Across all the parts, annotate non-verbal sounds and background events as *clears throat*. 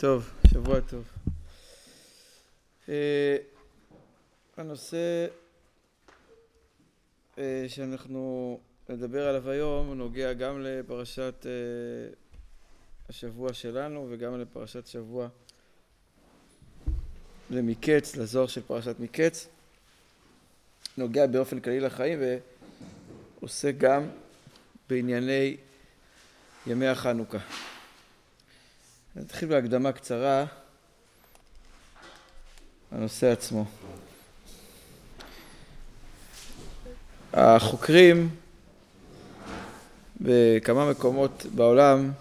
טוב, שבוע טוב. אה, הנושא אה, שאנחנו נדבר עליו היום נוגע גם לפרשת אה, השבוע שלנו וגם לפרשת שבוע למקץ, לזוהר של פרשת מקץ. נוגע באופן כללי לחיים ועוסק גם בענייני ימי החנוכה. נתחיל בהקדמה קצרה הנושא עצמו. החוקרים בכמה מקומות בעולם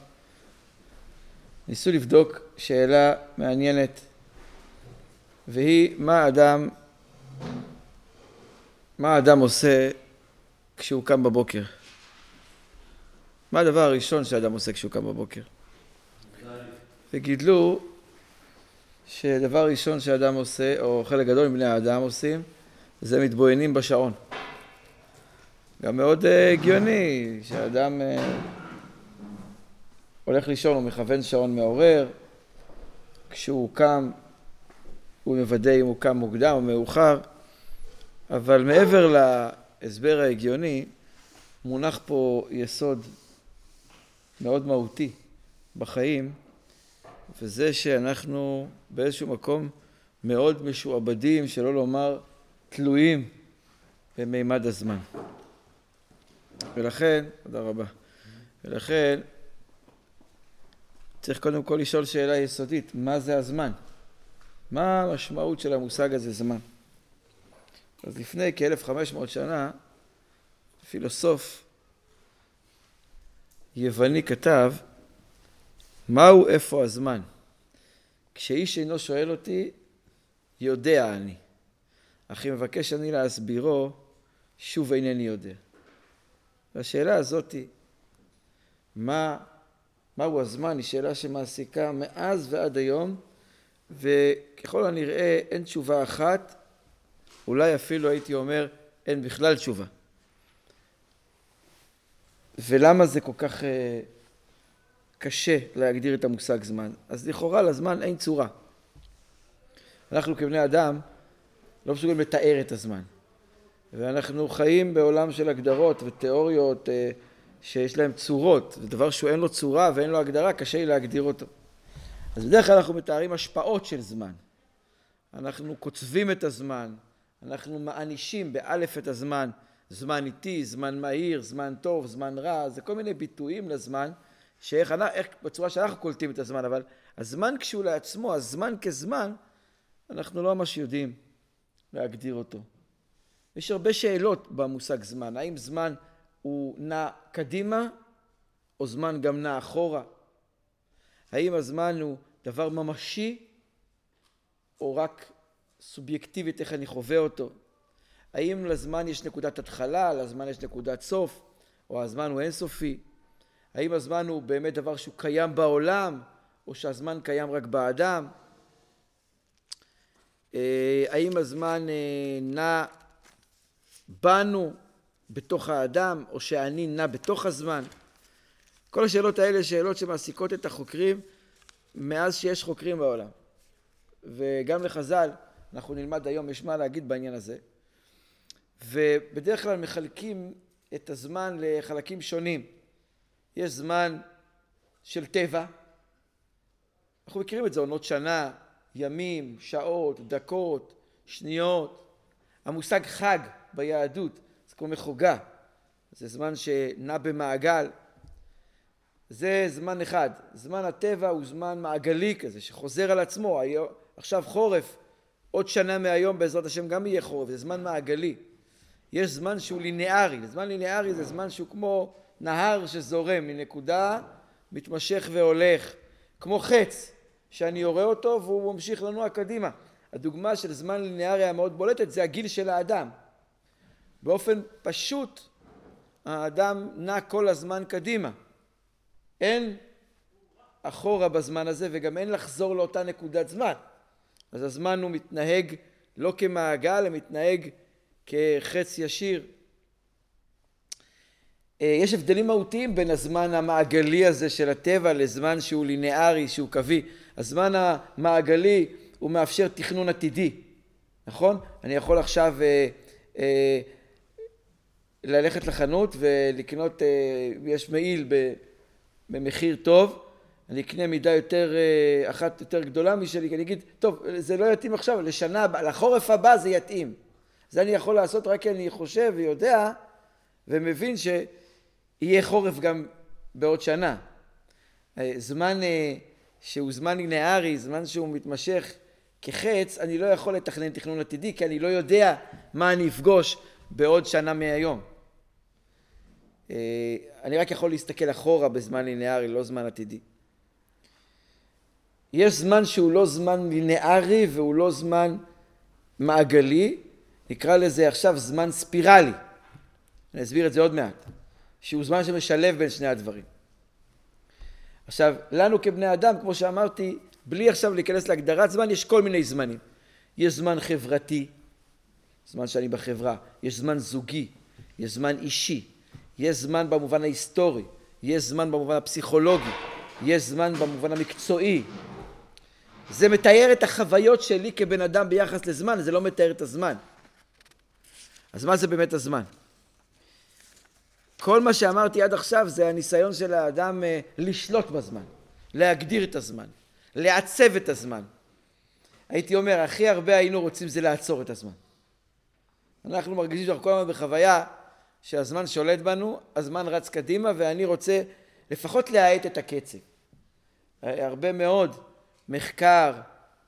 ניסו לבדוק שאלה מעניינת והיא מה האדם מה האדם עושה כשהוא קם בבוקר? מה הדבר הראשון שאדם עושה כשהוא קם בבוקר? וגילו שדבר ראשון שאדם עושה, או חלק גדול מבני האדם עושים, זה מתבוננים בשעון. גם מאוד אה, הגיוני שאדם uh, הולך לישון, הוא מכוון שעון מעורר, כשהוא קם הוא מוודא אם הוא קם מוקדם או מאוחר, אבל מעבר להסבר ההגיוני, מונח פה יסוד מאוד מהותי בחיים, וזה שאנחנו באיזשהו מקום מאוד משועבדים, שלא לומר תלויים במימד הזמן. ולכן, תודה רבה, ולכן צריך קודם כל לשאול שאלה יסודית, מה זה הזמן? מה המשמעות של המושג הזה זמן? אז לפני כ-1500 שנה, פילוסוף יווני כתב, מהו איפה הזמן? כשאיש אינו שואל אותי, יודע אני. אך אם מבקש אני להסבירו, שוב אינני יודע. והשאלה הזאת היא, מה, מהו הזמן, היא שאלה שמעסיקה מאז ועד היום, וככל הנראה אין תשובה אחת, אולי אפילו הייתי אומר אין בכלל תשובה. ולמה זה כל כך אה, קשה להגדיר את המושג זמן? אז לכאורה לזמן אין צורה. אנחנו כבני אדם לא מסוגלים לתאר את הזמן. ואנחנו חיים בעולם של הגדרות ותיאוריות אה, שיש להן צורות. זה דבר שהוא אין לו צורה ואין לו הגדרה, קשה לי להגדיר אותו. אז בדרך כלל אנחנו מתארים השפעות של זמן. אנחנו קוצבים את הזמן, אנחנו מענישים באלף את הזמן, זמן איטי, זמן מהיר, זמן טוב, זמן רע, זה כל מיני ביטויים לזמן, שאיך איך, בצורה שאנחנו קולטים את הזמן, אבל הזמן כשהוא לעצמו, הזמן כזמן, אנחנו לא ממש יודעים להגדיר אותו. יש הרבה שאלות במושג זמן, האם זמן הוא נע קדימה, או זמן גם נע אחורה? האם הזמן הוא דבר ממשי, או רק סובייקטיבית איך אני חווה אותו? האם לזמן יש נקודת התחלה, לזמן יש נקודת סוף, או הזמן הוא אינסופי? האם הזמן הוא באמת דבר שהוא קיים בעולם, או שהזמן קיים רק באדם? אה, האם הזמן אה, נע בנו, בתוך האדם, או שאני נע בתוך הזמן? כל השאלות האלה שאלות שמעסיקות את החוקרים מאז שיש חוקרים בעולם. וגם לחז"ל, אנחנו נלמד היום, יש מה להגיד בעניין הזה. ובדרך כלל מחלקים את הזמן לחלקים שונים. יש זמן של טבע, אנחנו מכירים את זה, עונות שנה, ימים, שעות, דקות, שניות. המושג חג ביהדות זה כמו מחוגה, זה זמן שנע במעגל. זה זמן אחד. זמן הטבע הוא זמן מעגלי כזה, שחוזר על עצמו. עכשיו חורף, עוד שנה מהיום בעזרת השם גם יהיה חורף, זה זמן מעגלי. יש זמן שהוא ליניארי, זמן ליניארי זה זמן שהוא כמו נהר שזורם מנקודה, מתמשך והולך, כמו חץ, שאני יורה אותו והוא ממשיך לנוע קדימה. הדוגמה של זמן ליניארי המאוד בולטת זה הגיל של האדם. באופן פשוט האדם נע כל הזמן קדימה. אין אחורה בזמן הזה וגם אין לחזור לאותה נקודת זמן. אז הזמן הוא מתנהג לא כמעגל, הוא מתנהג כחץ ישיר. אה, יש הבדלים מהותיים בין הזמן המעגלי הזה של הטבע לזמן שהוא לינארי, שהוא קווי. הזמן המעגלי הוא מאפשר תכנון עתידי, נכון? אני יכול עכשיו אה, אה, ללכת לחנות ולקנות, אה, יש מעיל במחיר טוב, אני אקנה מידה יותר, אה, אחת יותר גדולה משלי, כי אני אגיד, טוב, זה לא יתאים עכשיו, לשנה, לחורף הבא זה יתאים. זה אני יכול לעשות רק כי אני חושב ויודע ומבין שיהיה חורף גם בעוד שנה. אה, זמן אה, שהוא זמן לינארי, זמן שהוא מתמשך כחץ, אני לא יכול לתכנן תכנון עתידי, כי אני לא יודע מה אני אפגוש בעוד שנה מהיום. אני רק יכול להסתכל אחורה בזמן לינארי, לא זמן עתידי. יש זמן שהוא לא זמן לינארי והוא לא זמן מעגלי, נקרא לזה עכשיו זמן ספירלי. אני אסביר את זה עוד מעט. שהוא זמן שמשלב בין שני הדברים. עכשיו, לנו כבני אדם, כמו שאמרתי, בלי עכשיו להיכנס להגדרת זמן, יש כל מיני זמנים. יש זמן חברתי, זמן שאני בחברה, יש זמן זוגי, יש זמן אישי, יש זמן במובן ההיסטורי, יש זמן במובן הפסיכולוגי, יש זמן במובן המקצועי, זה מתאר את החוויות שלי כבן אדם ביחס לזמן, זה לא מתאר את הזמן. אז מה זה באמת הזמן? כל מה שאמרתי עד עכשיו זה הניסיון של האדם אה, לשלוט בזמן, להגדיר את הזמן, לעצב את הזמן. הייתי אומר, הכי הרבה היינו רוצים זה לעצור את הזמן. אנחנו מרגישים שאנחנו כל הזמן בחוויה שהזמן שולט בנו, הזמן רץ קדימה ואני רוצה לפחות להאט את הקצב. הרבה מאוד מחקר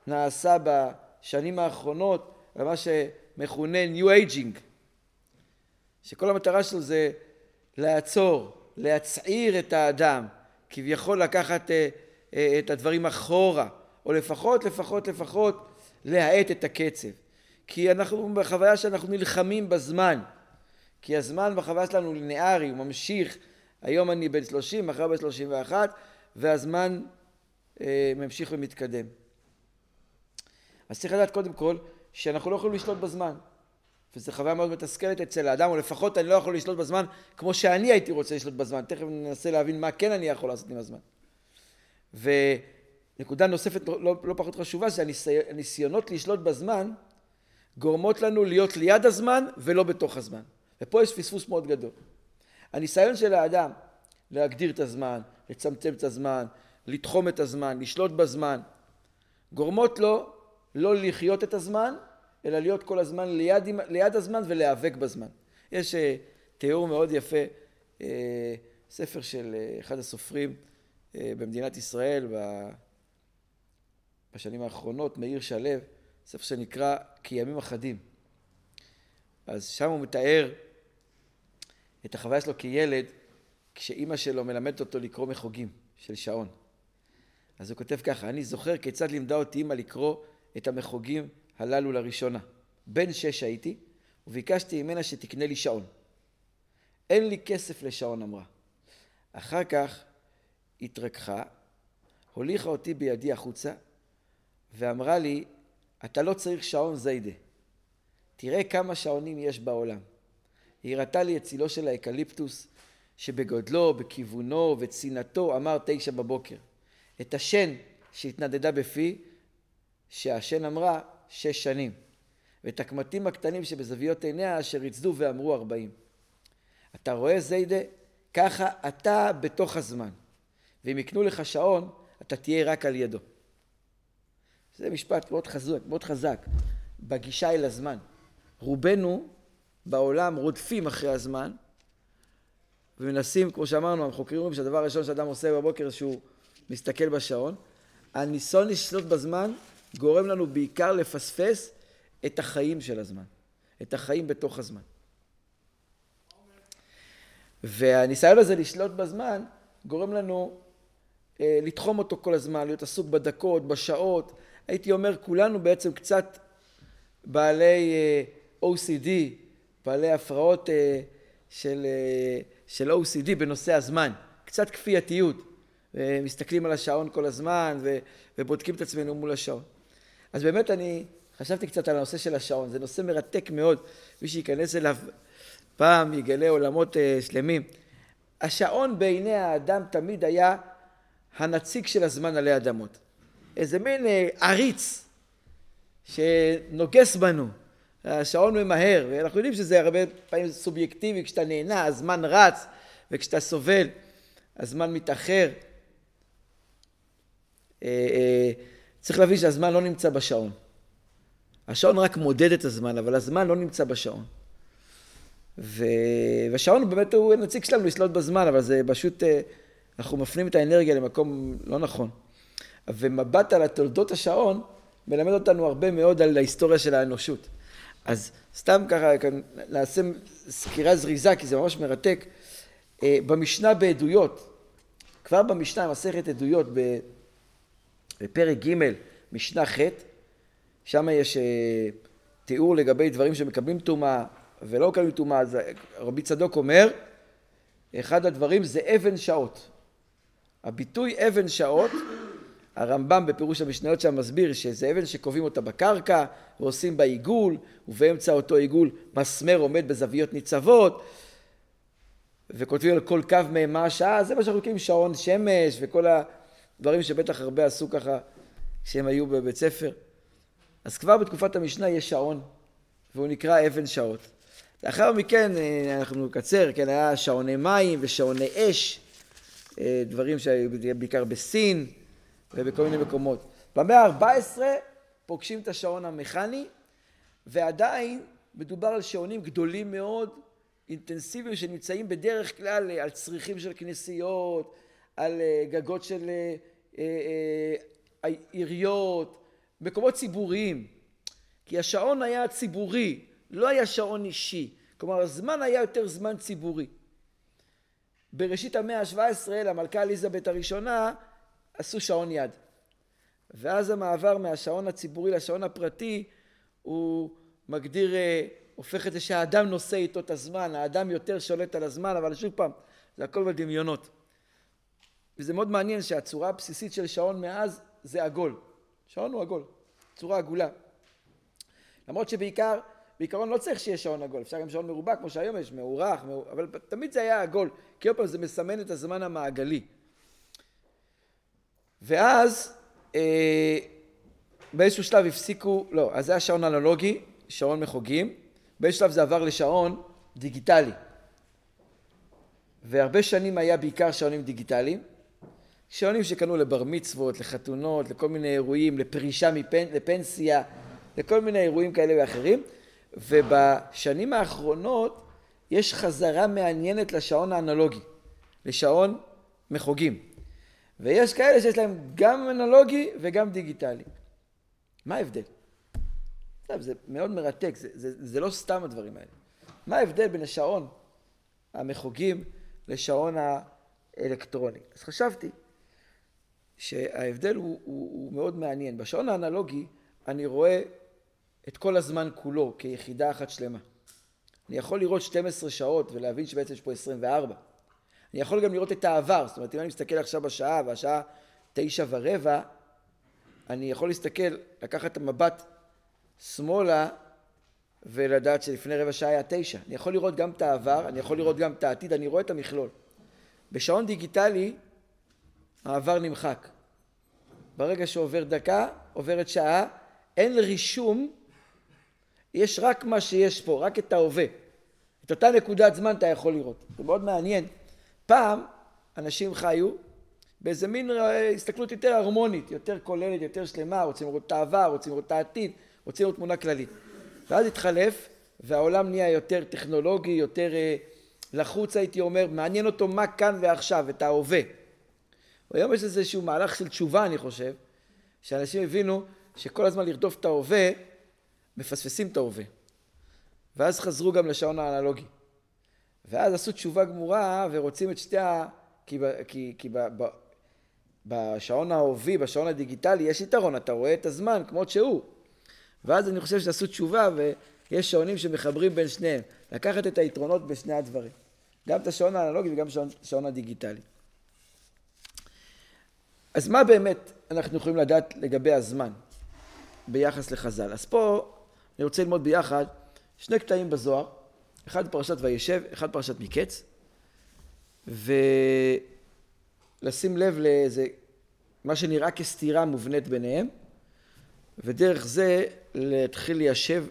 נעשה בשנים האחרונות על מה שמכונה New Aging, שכל המטרה שלו זה לעצור, להצעיר את האדם, כביכול לקחת אה, אה, את הדברים אחורה, או לפחות, לפחות, לפחות להאט את הקצב. כי אנחנו בחוויה שאנחנו נלחמים בזמן, כי הזמן בחוויה שלנו הוא לינארי, הוא ממשיך, היום אני בן 30, מחר בן 31, והזמן אה, ממשיך ומתקדם. אז צריך לדעת קודם כל שאנחנו לא יכולים לשלוט בזמן. וזו חוויה מאוד מתסכלת אצל האדם, או לפחות אני לא יכול לשלוט בזמן כמו שאני הייתי רוצה לשלוט בזמן. תכף ננסה להבין מה כן אני יכול לעשות עם הזמן. ונקודה נוספת לא, לא, לא פחות חשובה זה הניסיונות לשלוט בזמן גורמות לנו להיות ליד הזמן ולא בתוך הזמן. ופה יש פספוס מאוד גדול. הניסיון של האדם להגדיר את הזמן, לצמצם את הזמן, לתחום את הזמן, לשלוט בזמן, גורמות לו לא לחיות את הזמן, אלא להיות כל הזמן ליד, ליד הזמן ולהיאבק בזמן. יש uh, תיאור מאוד יפה, uh, ספר של uh, אחד הסופרים במדינת ישראל בשנים האחרונות, מאיר שלו, ספר שנקרא כימים אחדים. אז שם הוא מתאר את החוויה שלו כילד, כשאימא שלו מלמדת אותו לקרוא מחוגים של שעון. אז הוא כותב ככה, אני זוכר כיצד לימדה אותי אמא לקרוא את המחוגים הללו לראשונה. בן שש הייתי, וביקשתי ממנה שתקנה לי שעון. אין לי כסף לשעון, אמרה. אחר כך התרככה, הוליכה אותי בידי החוצה, ואמרה לי, אתה לא צריך שעון זיידה. תראה כמה שעונים יש בעולם. היא הראתה לי את צילו של האקליפטוס, שבגודלו, בכיוונו וצינתו אמר תשע בבוקר. את השן שהתנדדה בפי, שהשן אמרה שש שנים, ואת הקמטים הקטנים שבזוויות עיניה אשר יצדו ואמרו ארבעים. אתה רואה זיידה? ככה אתה בתוך הזמן, ואם יקנו לך שעון, אתה תהיה רק על ידו. זה משפט מאוד חזק, מאוד חזק, בגישה אל הזמן. רובנו בעולם רודפים אחרי הזמן, ומנסים, כמו שאמרנו, החוקרים אומרים שהדבר הראשון שאדם עושה בבוקר זה שהוא מסתכל בשעון. הניסיון לשלוט בזמן גורם לנו בעיקר לפספס את החיים של הזמן, את החיים בתוך הזמן. והניסיון הזה לשלוט בזמן גורם לנו אה, לתחום אותו כל הזמן, להיות עסוק בדקות, בשעות. הייתי אומר, כולנו בעצם קצת בעלי אה, OCD, בעלי הפרעות אה, של, אה, של OCD בנושא הזמן, קצת כפייתיות. ומסתכלים על השעון כל הזמן ו, ובודקים את עצמנו מול השעון. אז באמת אני חשבתי קצת על הנושא של השעון, זה נושא מרתק מאוד, מי שייכנס אליו פעם יגלה עולמות uh, שלמים. השעון בעיני האדם תמיד היה הנציג של הזמן עלי אדמות. איזה מין אה, עריץ שנוגס בנו. השעון ממהר, ואנחנו יודעים שזה הרבה פעמים סובייקטיבי, כשאתה נהנה, הזמן רץ, וכשאתה סובל, הזמן מתאחר. צריך להבין שהזמן לא נמצא בשעון. השעון רק מודד את הזמן, אבל הזמן לא נמצא בשעון. ו... והשעון באמת הוא נציג שלנו לשלוט בזמן, אבל זה פשוט, אה, אנחנו מפנים את האנרגיה למקום לא נכון. ומבט על התולדות השעון מלמד אותנו הרבה מאוד על ההיסטוריה של האנושות. אז סתם ככה נעשה סקירה זריזה, כי זה ממש מרתק. אה, במשנה בעדויות, כבר במשנה, מסכת עדויות, בפרק ג', משנה ח', שם יש אה, תיאור לגבי דברים שמקבלים טומאה ולא מקבלים טומאה, אז רבי צדוק אומר, אחד הדברים זה אבן שעות. הביטוי אבן שעות, הרמב"ם בפירוש המשניות שם מסביר שזה אבן שקובעים אותה בקרקע ועושים בה עיגול, ובאמצע אותו עיגול מסמר עומד בזוויות ניצבות, וכותבים על כל קו מהם מה השעה, זה מה שאנחנו קוראים שעון שמש וכל הדברים שבטח הרבה עשו ככה כשהם היו בבית ספר. אז כבר בתקופת המשנה יש שעון, והוא נקרא אבן שעות. לאחר מכן אה, אנחנו נקצר, כן, היה שעוני מים ושעוני אש, אה, דברים שהיו בעיקר בסין ובכל מיני מקומות. במאה ה-14 פוגשים את השעון המכני, ועדיין מדובר על שעונים גדולים מאוד, אינטנסיביים, שנמצאים בדרך כלל על צריכים של כנסיות, על אה, גגות של עיריות, מקומות ציבוריים. כי השעון היה ציבורי, לא היה שעון אישי. כלומר, הזמן היה יותר זמן ציבורי. בראשית המאה ה-17 למלכה אליזבת הראשונה עשו שעון יד. ואז המעבר מהשעון הציבורי לשעון הפרטי הוא מגדיר, אה, הופך את זה שהאדם נושא איתו את הזמן, האדם יותר שולט על הזמן, אבל שוב פעם, זה הכל בדמיונות. וזה מאוד מעניין שהצורה הבסיסית של שעון מאז זה עגול. שעון הוא עגול, צורה עגולה. למרות שבעיקר, בעיקרון לא צריך שיהיה שעון עגול, אפשר גם שעון מרובע כמו שהיום יש, מאורך, מאור... אבל תמיד זה היה עגול, כי עוד פעם זה מסמן את הזמן המעגלי. ואז אה, באיזשהו שלב הפסיקו, לא, אז זה היה שעון אנלוגי, שעון מחוגים, באיזשהו שלב זה עבר לשעון דיגיטלי. והרבה שנים היה בעיקר שעונים דיגיטליים, שעונים שקנו לבר מצוות, לחתונות, לכל מיני אירועים, לפרישה מפנ... לפנסיה, לכל מיני אירועים כאלה ואחרים, ובשנים האחרונות יש חזרה מעניינת לשעון האנלוגי, לשעון מחוגים. ויש כאלה שיש להם גם אנלוגי וגם דיגיטלי. מה ההבדל? טוב, זה מאוד מרתק, זה, זה, זה לא סתם הדברים האלה. מה ההבדל בין השעון המחוגים לשעון האלקטרוני? אז חשבתי שההבדל הוא, הוא, הוא מאוד מעניין. בשעון האנלוגי אני רואה את כל הזמן כולו כיחידה אחת שלמה. אני יכול לראות 12 שעות ולהבין שבעצם יש פה 24. אני יכול גם לראות את העבר, זאת אומרת אם אני מסתכל עכשיו בשעה והשעה תשע ורבע, אני יכול להסתכל, לקחת את המבט שמאלה ולדעת שלפני רבע שעה היה תשע. אני יכול לראות גם את העבר, אני יכול לראות גם את העתיד, אני רואה את המכלול. בשעון דיגיטלי העבר נמחק. ברגע שעובר דקה, עוברת שעה, אין רישום, יש רק מה שיש פה, רק את ההווה. את אותה נקודת זמן אתה יכול לראות. זה מאוד מעניין. פעם אנשים חיו באיזה מין אה, הסתכלות יותר הרמונית, יותר כוללת, יותר שלמה, רוצים לראות את העבר, רוצים לראות את העתיד, רוצים לראות תמונה כללית. ואז התחלף, והעולם נהיה יותר טכנולוגי, יותר אה, לחוץ הייתי אומר, מעניין אותו מה כאן ועכשיו, את ההווה. היום יש איזשהו מהלך של תשובה, אני חושב, שאנשים הבינו שכל הזמן לרדוף את ההווה, מפספסים את ההווה. ואז חזרו גם לשעון האנלוגי. ואז עשו תשובה גמורה ורוצים את שתי ה... כי, כי, כי ב, ב, בשעון ההובי, בשעון הדיגיטלי, יש יתרון, אתה רואה את הזמן כמות שהוא. ואז אני חושב שעשו תשובה ויש שעונים שמחברים בין שניהם. לקחת את היתרונות בשני הדברים. גם את השעון האנלוגי וגם את השעון הדיגיטלי. אז מה באמת אנחנו יכולים לדעת לגבי הזמן ביחס לחז"ל? אז פה אני רוצה ללמוד ביחד שני קטעים בזוהר, אחד פרשת וישב, אחד פרשת מקץ, ולשים לב לאיזה מה שנראה כסתירה מובנית ביניהם, ודרך זה להתחיל ליישב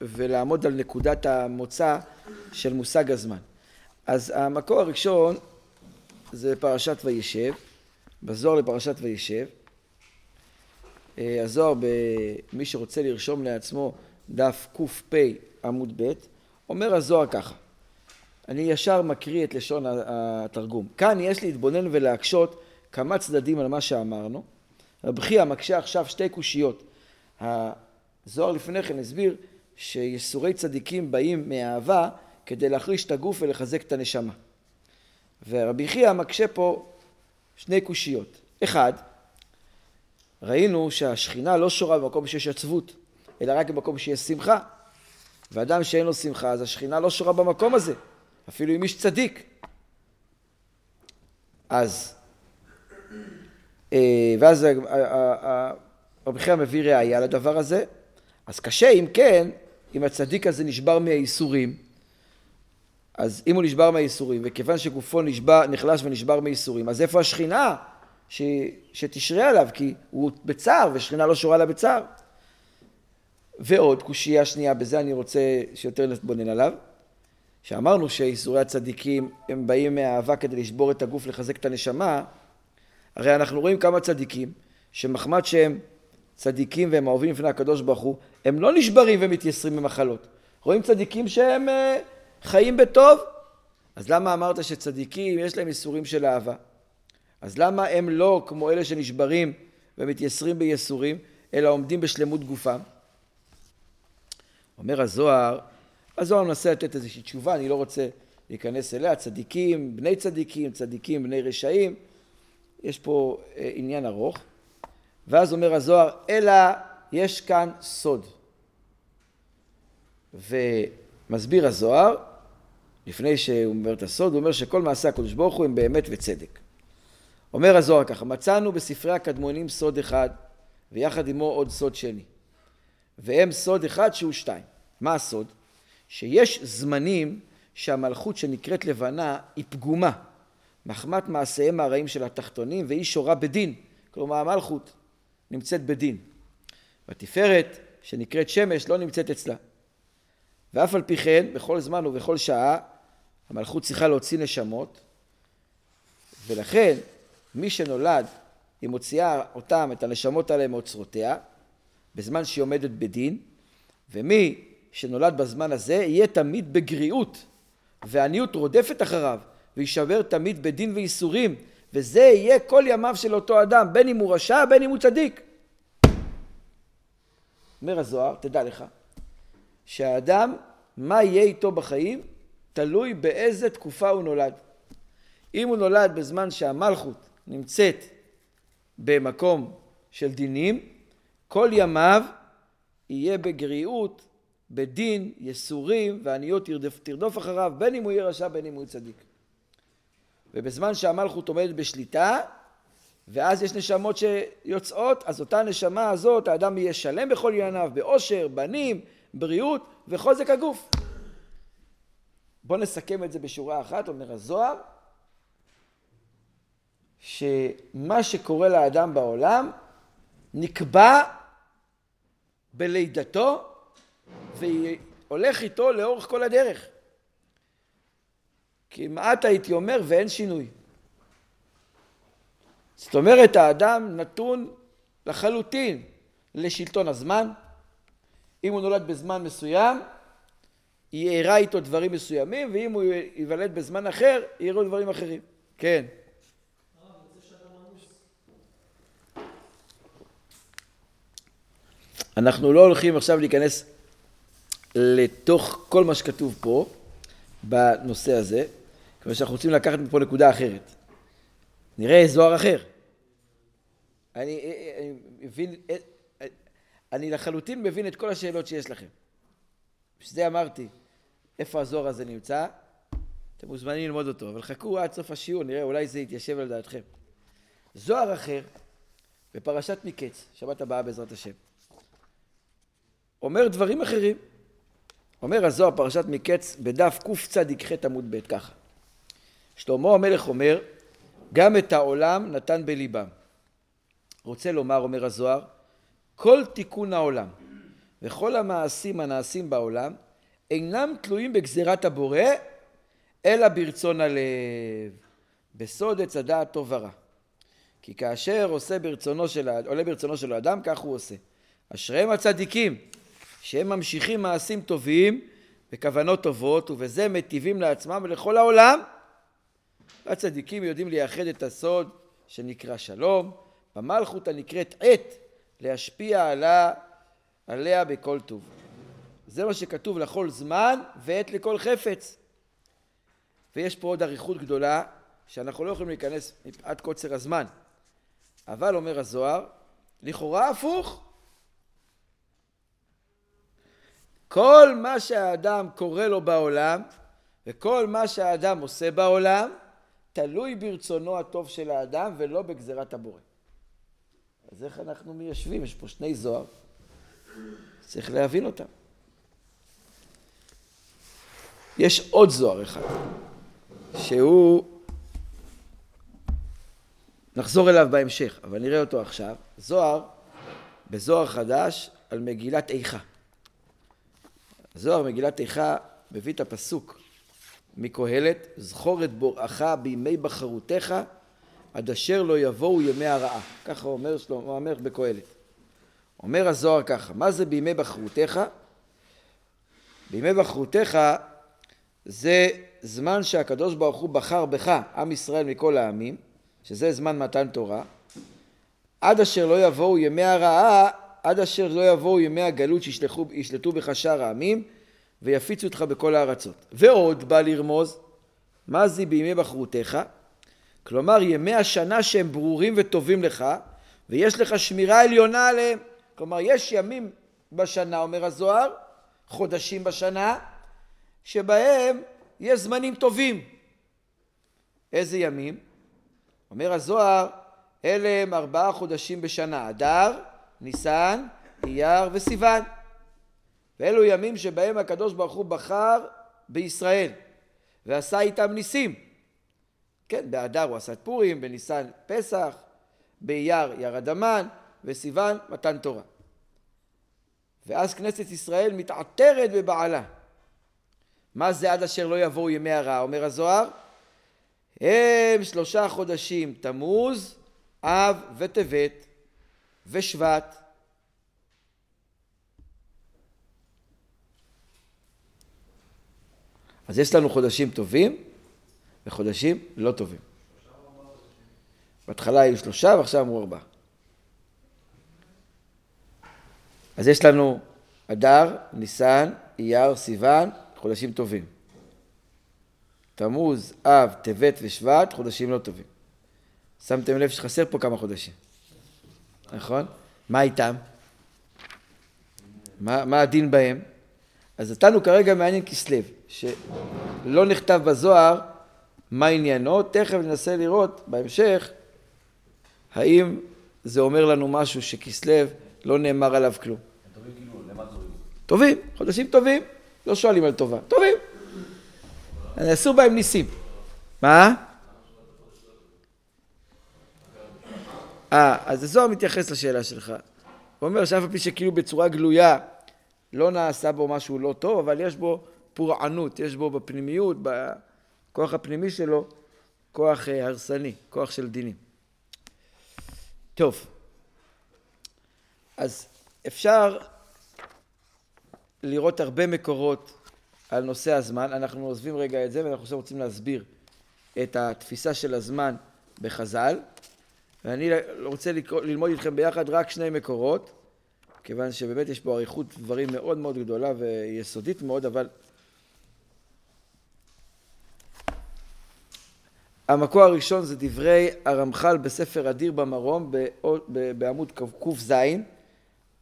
ולעמוד על נקודת המוצא של מושג הזמן. אז המקור הראשון זה פרשת וישב, בזוהר לפרשת וישב. אה, הזוהר, מי שרוצה לרשום לעצמו דף קפ עמוד ב', אומר הזוהר ככה, אני ישר מקריא את לשון התרגום. כאן יש להתבונן ולהקשות כמה צדדים על מה שאמרנו. רב חייא מקשה עכשיו שתי קושיות. הזוהר לפני כן הסביר שיסורי צדיקים באים מאהבה כדי להחריש את הגוף ולחזק את הנשמה. ורבי חייא מקשה פה שני קושיות. אחד, ראינו שהשכינה לא שורה במקום שיש עצבות, אלא רק במקום שיש שמחה. ואדם שאין לו שמחה, אז השכינה לא שורה במקום הזה, אפילו אם איש צדיק. אז, אה, ואז רבי חייא מביא ראייה לדבר הזה, אז קשה אם כן, אם הצדיק הזה נשבר מהייסורים, אז אם הוא נשבר מהייסורים, וכיוון שגופו נשבר, נחלש ונשבר מהייסורים, אז איפה השכינה ש, שתשרה עליו? כי הוא בצער, ושכינה לא שורה לה בצער. ועוד קושייה שנייה, בזה אני רוצה שיותר נתבונן עליו, שאמרנו שייסורי הצדיקים הם באים מהאהבה כדי לשבור את הגוף, לחזק את הנשמה, הרי אנחנו רואים כמה צדיקים, שמחמד שהם צדיקים והם אוהבים לפני הקדוש ברוך הוא, הם לא נשברים ומתייסרים במחלות. רואים צדיקים שהם אה, חיים בטוב, אז למה אמרת שצדיקים יש להם ייסורים של אהבה? אז למה הם לא כמו אלה שנשברים ומתייסרים בייסורים, אלא עומדים בשלמות גופם? אומר הזוהר, הזוהר מנסה לתת איזושהי תשובה, אני לא רוצה להיכנס אליה, צדיקים, בני צדיקים, צדיקים, בני רשעים, יש פה אה, עניין ארוך. ואז אומר הזוהר, אלא יש כאן סוד. ומסביר הזוהר, לפני שהוא אומר את הסוד, הוא אומר שכל מעשה הקדוש ברוך הוא הם באמת וצדק. אומר הזוהר ככה, מצאנו בספרי הקדמונים סוד אחד, ויחד עמו עוד סוד שני. והם סוד אחד שהוא שתיים. מה הסוד? שיש זמנים שהמלכות שנקראת לבנה היא פגומה, מחמת מעשיהם הרעים של התחתונים, והיא שורה בדין. כלומר המלכות נמצאת בדין. והתפארת שנקראת שמש לא נמצאת אצלה. ואף על פי כן, בכל זמן ובכל שעה, המלכות צריכה להוציא נשמות, ולכן מי שנולד, היא מוציאה אותם, את הנשמות האלה מאוצרותיה, בזמן שהיא עומדת בדין, ומי שנולד בזמן הזה, יהיה תמיד בגריעות, והעניות רודפת אחריו, ויישבר תמיד בדין וייסורים, וזה יהיה כל ימיו של אותו אדם, בין אם הוא רשע, בין אם הוא צדיק. אומר הזוהר, תדע לך, שהאדם, מה יהיה איתו בחיים, תלוי באיזה תקופה הוא נולד. אם הוא נולד בזמן שהמלכות נמצאת במקום של דינים, כל ימיו יהיה בגריעות, בדין, יסורים, ועניות תרדוף, תרדוף אחריו, בין אם הוא יהיה רשע, בין אם הוא צדיק. ובזמן שהמלכות עומדת בשליטה, ואז יש נשמות שיוצאות, אז אותה נשמה הזאת, האדם יהיה שלם בכל ענייניו, באושר, בנים, בריאות וחוזק הגוף. בואו נסכם את זה בשורה אחת, אומר הזוהר, שמה שקורה לאדם בעולם נקבע בלידתו והולך איתו לאורך כל הדרך. כמעט הייתי אומר ואין שינוי. זאת אומרת האדם נתון לחלוטין לשלטון הזמן. אם הוא נולד בזמן מסוים, יארע איתו דברים מסוימים, ואם הוא ייוולד בזמן אחר, יראו דברים אחרים. כן. אנחנו לא הולכים עכשיו להיכנס לתוך כל מה שכתוב פה בנושא הזה, כיוון שאנחנו רוצים לקחת מפה נקודה אחרת. נראה זוהר אחר. אני, אני מבין, אני לחלוטין מבין את כל השאלות שיש לכם. בשביל זה אמרתי, איפה הזוהר הזה נמצא? אתם מוזמנים ללמוד אותו, אבל חכו עד סוף השיעור, נראה, אולי זה יתיישב על דעתכם. זוהר אחר, בפרשת מקץ, שבת הבאה בעזרת השם, אומר דברים אחרים. אומר הזוהר, פרשת מקץ, בדף קצ"ח עמוד ב', ככה. שלמה המלך אומר, גם את העולם נתן בליבם. רוצה לומר, אומר הזוהר, כל תיקון העולם וכל המעשים הנעשים בעולם אינם תלויים בגזירת הבורא, אלא ברצון הלב, בסוד עץ הדעת טוב ורע. כי כאשר עושה ברצונו של, עולה ברצונו של האדם, כך הוא עושה. אשריהם הצדיקים, שהם ממשיכים מעשים טובים וכוונות טובות, ובזה מטיבים לעצמם ולכל העולם. הצדיקים יודעים לייחד את הסוד שנקרא שלום, במלכות הנקראת עת, להשפיע עלה, עליה בכל טוב. זה מה שכתוב לכל זמן ועת לכל חפץ. ויש פה עוד אריכות גדולה שאנחנו לא יכולים להיכנס מפאת קוצר הזמן. אבל אומר הזוהר, לכאורה הפוך. כל מה שהאדם קורא לו בעולם וכל מה שהאדם עושה בעולם תלוי ברצונו הטוב של האדם ולא בגזירת הבורא. אז איך אנחנו מיישבים? יש פה שני זוהר, צריך להבין אותם. יש עוד זוהר אחד, שהוא, נחזור אליו בהמשך, אבל נראה אותו עכשיו. זוהר, בזוהר חדש, על מגילת איכה. זוהר מגילת איכה מביא את הפסוק מקהלת, זכור את בוראך בימי בחרותך, עד אשר לא יבואו ימי הרעה. ככה אומר שלמה המלך בקהלת. אומר הזוהר ככה, מה זה בימי בחרותך? בימי בחרותך זה זמן שהקדוש ברוך הוא בחר בך, עם ישראל מכל העמים, שזה זמן מתן תורה, עד אשר לא יבואו ימי הרעה, עד אשר לא יבואו ימי הגלות שישלטו בך שאר העמים, ויפיצו אותך בכל הארצות. ועוד בא לרמוז, מה זה בימי בחרותך? כלומר, ימי השנה שהם ברורים וטובים לך, ויש לך שמירה עליונה עליהם. כלומר, יש ימים בשנה, אומר הזוהר, חודשים בשנה, שבהם יש זמנים טובים. איזה ימים? אומר הזוהר, אלה הם ארבעה חודשים בשנה, אדר, ניסן, אייר וסיוון. ואלו ימים שבהם הקדוש ברוך הוא בחר בישראל ועשה איתם ניסים. כן, באדר הוא עשה את פורים, בניסן פסח, באייר ירד המן, וסיוון מתן תורה. ואז כנסת ישראל מתעטרת בבעלה. מה זה עד אשר לא יבואו ימי הרע, אומר הזוהר? הם שלושה חודשים, תמוז, אב וטבת ושבט. אז יש לנו חודשים טובים וחודשים לא טובים. בהתחלה היו שלושה ועכשיו אמרו ארבעה. אז יש לנו אדר, ניסן, אייר, סיוון, חודשים טובים. תמוז, אב, טבת ושבט, חודשים לא טובים. שמתם לב שחסר פה כמה חודשים, נכון? מה איתם? מה, מה הדין בהם? אז אותנו כרגע מעניין כסלו, שלא נכתב בזוהר מה עניינו, תכף ננסה לראות בהמשך האם זה אומר לנו משהו שכסלו לא נאמר עליו כלום. טובים, חודשים טובים, לא שואלים על טובה, טובים. נעשו בהם ניסים. מה? אה, אז הזוהר מתייחס לשאלה שלך. הוא אומר שאף על פי שכאילו בצורה גלויה לא נעשה בו משהו לא טוב, אבל יש בו פורענות, יש בו בפנימיות, בכוח הפנימי שלו, כוח אה, הרסני, כוח של דינים. טוב, אז אפשר לראות הרבה מקורות על נושא הזמן. אנחנו עוזבים רגע את זה, ואנחנו עכשיו רוצים להסביר את התפיסה של הזמן בחז"ל. ואני רוצה ללמוד איתכם ביחד רק שני מקורות. כיוון שבאמת יש פה אריכות דברים מאוד מאוד גדולה ויסודית מאוד, אבל המקור הראשון זה דברי הרמח"ל בספר אדיר במרום בעמוד ק"ז.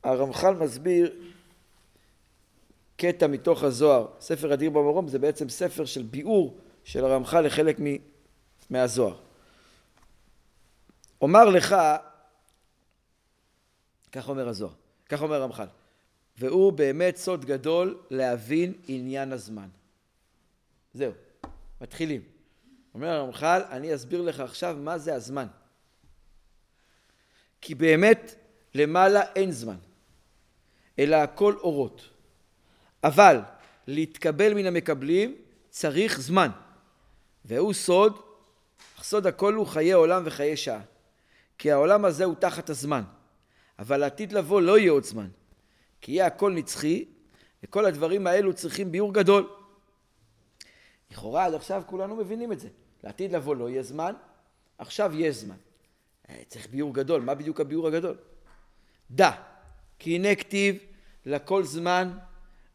הרמח"ל מסביר קטע מתוך הזוהר. ספר אדיר במרום זה בעצם ספר של ביאור של הרמח"ל לחלק מהזוהר. אומר לך, כך אומר הזוהר, כך אומר רמח"ל. והוא באמת סוד גדול להבין עניין הזמן. זהו, מתחילים. אומר הרמח"ל, אני אסביר לך עכשיו מה זה הזמן. כי באמת למעלה אין זמן, אלא הכל אורות. אבל להתקבל מן המקבלים צריך זמן, והוא סוד, אך סוד הכל הוא חיי עולם וחיי שעה. כי העולם הזה הוא תחת הזמן, אבל לעתיד לבוא לא יהיה עוד זמן, כי יהיה הכל נצחי, וכל הדברים האלו צריכים ביאור גדול. לכאורה עד עכשיו כולנו מבינים את זה. לעתיד לבוא לא יהיה זמן, עכשיו יש זמן. אה, צריך ביאור גדול, מה בדיוק הביאור הגדול? דע, כי הנה כתיב לכל זמן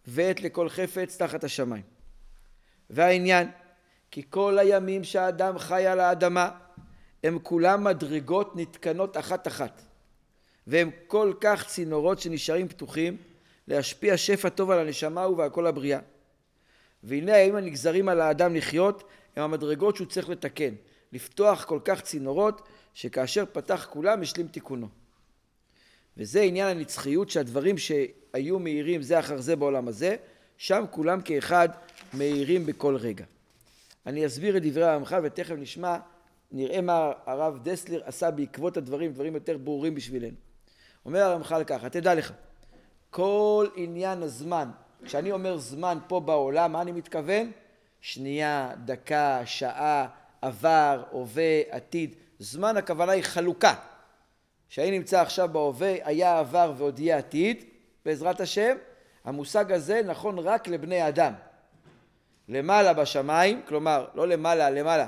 ועת לכל חפץ תחת השמיים. והעניין, כי כל הימים שהאדם חי על האדמה הם כולם מדרגות נתקנות אחת אחת והם כל כך צינורות שנשארים פתוחים להשפיע שפע טוב על הנשמה ועל כל הבריאה. והנה הימים הנגזרים על האדם לחיות הם המדרגות שהוא צריך לתקן, לפתוח כל כך צינורות שכאשר פתח כולם השלים תיקונו. וזה עניין הנצחיות שהדברים שהיו מאירים זה אחר זה בעולם הזה, שם כולם כאחד מאירים בכל רגע. אני אסביר את דברי הרמח"ל ותכף נשמע, נראה מה הרב דסלר עשה בעקבות הדברים, דברים יותר ברורים בשבילנו. אומר הרמח"ל ככה, תדע לך, כל עניין הזמן, כשאני אומר זמן פה בעולם, מה אני מתכוון? שנייה, דקה, שעה, עבר, הווה, עתיד. זמן הכוונה היא חלוקה. שאני נמצא עכשיו בהווה, היה עבר ועוד יהיה עתיד, בעזרת השם, המושג הזה נכון רק לבני אדם. למעלה בשמיים, כלומר, לא למעלה, למעלה,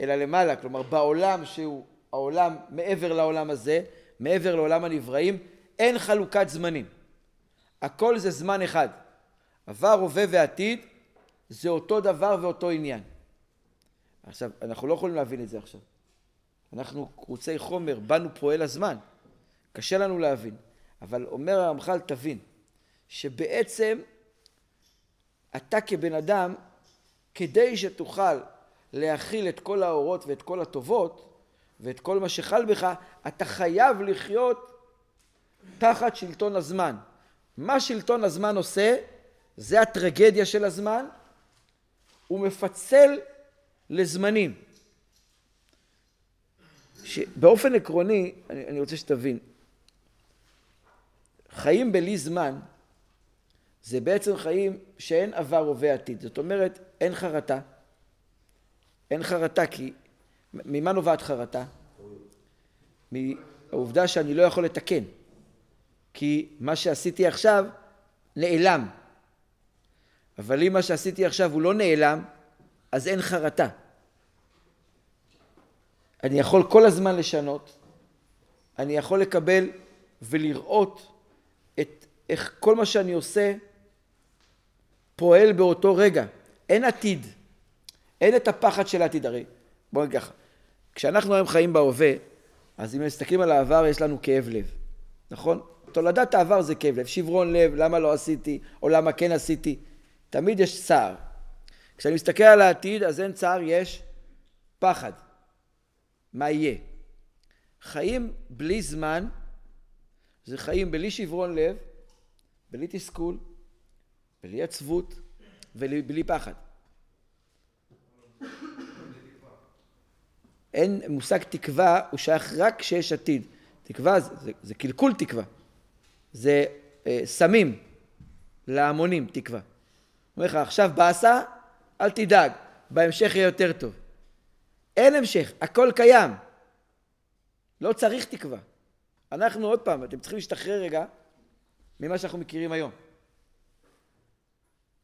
אלא למעלה, כלומר בעולם שהוא העולם מעבר לעולם הזה, מעבר לעולם הנבראים, אין חלוקת זמנים. הכל זה זמן אחד. עבר, הווה ועתיד זה אותו דבר ואותו עניין. עכשיו, אנחנו לא יכולים להבין את זה עכשיו. אנחנו קרוצי חומר, באנו פועל הזמן. קשה לנו להבין. אבל אומר הרמח"ל, תבין, שבעצם אתה כבן אדם, כדי שתוכל להכיל את כל האורות ואת כל הטובות ואת כל מה שחל בך, אתה חייב לחיות תחת שלטון הזמן. מה שלטון הזמן עושה, זה הטרגדיה של הזמן, הוא מפצל לזמנים. שבאופן עקרוני, אני, אני רוצה שתבין, חיים בלי זמן זה בעצם חיים שאין עבר, הווה, עתיד. זאת אומרת, אין חרטה. אין חרטה כי ממה נובעת חרטה? מהעובדה שאני לא יכול לתקן. כי מה שעשיתי עכשיו נעלם. אבל אם מה שעשיתי עכשיו הוא לא נעלם, אז אין חרטה. אני יכול כל הזמן לשנות, אני יכול לקבל ולראות את איך כל מה שאני עושה פועל באותו רגע. אין עתיד, אין את הפחד של העתיד. הרי בואו נגיד ככה, כשאנחנו היום חיים בהווה, אז אם מסתכלים על העבר יש לנו כאב לב, נכון? תולדת העבר זה כאב לב, שברון לב, למה לא עשיתי, או למה כן עשיתי. תמיד יש צער. כשאני מסתכל על העתיד, אז אין צער, יש פחד. מה יהיה? חיים בלי זמן, זה חיים בלי שברון לב, בלי תסכול, בלי עצבות ובלי פחד. אין מושג תקווה, הוא שייך רק כשיש עתיד. תקווה זה, זה, זה קלקול תקווה. זה אה, סמים להמונים, תקווה. אומר לך, עכשיו באסה, אל תדאג, בהמשך יהיה יותר טוב. אין המשך, הכל קיים. לא צריך תקווה. אנחנו עוד פעם, אתם צריכים להשתחרר רגע ממה שאנחנו מכירים היום.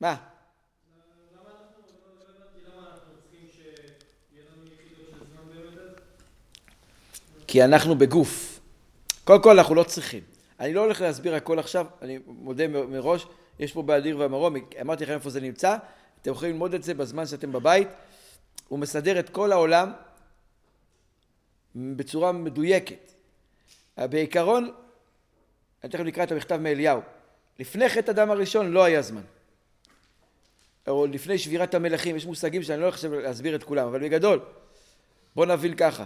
מה? כי אנחנו בגוף. קודם כל אנחנו לא צריכים. אני לא הולך להסביר הכל עכשיו, אני מודה מראש, יש פה באדיר והמרום, אמרתי לכם איפה זה נמצא, אתם יכולים ללמוד את זה בזמן שאתם בבית. הוא מסדר את כל העולם בצורה מדויקת. בעיקרון, אני תכף נקרא את המכתב מאליהו. לפני חטא אדם הראשון לא היה זמן. או לפני שבירת המלכים, יש מושגים שאני לא הולך עכשיו להסביר את כולם, אבל בגדול, בואו נבין ככה.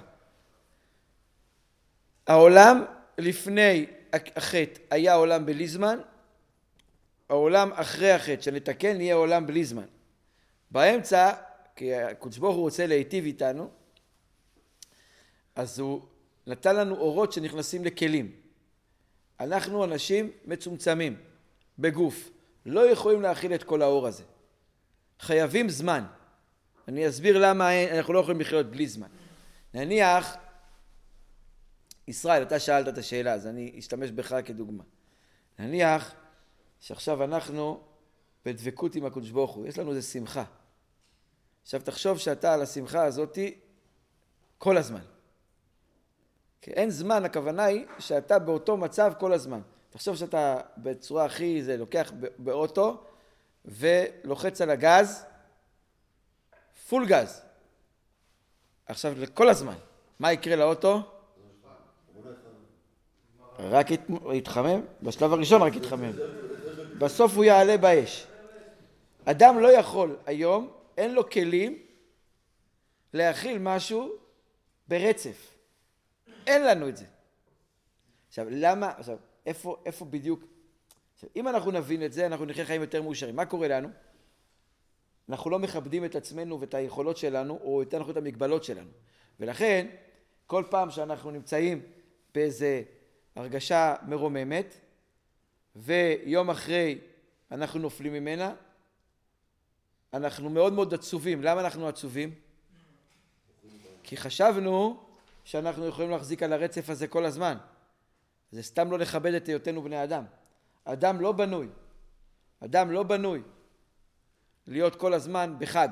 העולם לפני החטא היה עולם בלי זמן, העולם אחרי החטא, שנתקן, יהיה עולם בלי זמן. באמצע, כי הקדוש ברוך הוא רוצה להיטיב איתנו, אז הוא נתן לנו אורות שנכנסים לכלים. אנחנו אנשים מצומצמים בגוף, לא יכולים להכיל את כל האור הזה. חייבים זמן. אני אסביר למה אנחנו לא יכולים לחיות בלי זמן. נניח, ישראל, אתה שאלת את השאלה, אז אני אשתמש בך כדוגמה. נניח שעכשיו אנחנו בדבקות עם הקדוש ברוך הוא, יש לנו איזה שמחה. עכשיו תחשוב שאתה על השמחה הזאתי כל הזמן. כי אין זמן, הכוונה היא שאתה באותו מצב כל הזמן. תחשוב שאתה בצורה הכי, זה לוקח באוטו ולוחץ על הגז, פול גז. עכשיו, כל הזמן. מה יקרה לאוטו? רק יתחמם, בשלב הראשון רק יתחמם. בסוף הוא יעלה באש. אדם לא יכול היום, אין לו כלים להכיל משהו ברצף. אין לנו את זה. עכשיו, למה, עכשיו, איפה, איפה בדיוק, עכשיו, אם אנחנו נבין את זה, אנחנו נחיה חיים יותר מאושרים. מה קורה לנו? אנחנו לא מכבדים את עצמנו ואת היכולות שלנו, או יותר נכון את המגבלות שלנו. ולכן, כל פעם שאנחנו נמצאים באיזה הרגשה מרוממת, ויום אחרי אנחנו נופלים ממנה, אנחנו מאוד מאוד עצובים. למה אנחנו עצובים? כי חשבנו שאנחנו יכולים להחזיק על הרצף הזה כל הזמן. זה סתם לא לכבד את היותנו בני אדם. אדם לא בנוי, אדם לא בנוי להיות כל הזמן בחג.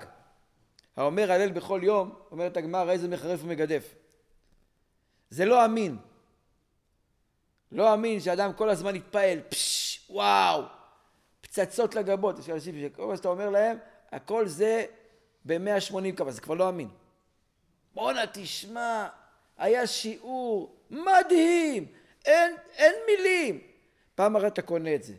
האומר הלל בכל יום, אומרת הגמרא איזה מחרף ומגדף. זה לא אמין. לא אמין שאדם כל הזמן יתפעל, פשש, וואו, פצצות לגבות. יש אנשים שכל מה שאתה אומר להם, הכל זה ב-180 קו, זה כבר לא אמין. בואנה תשמע, היה שיעור מדהים, אין, אין מילים. פעם אחת אתה קונה את זה,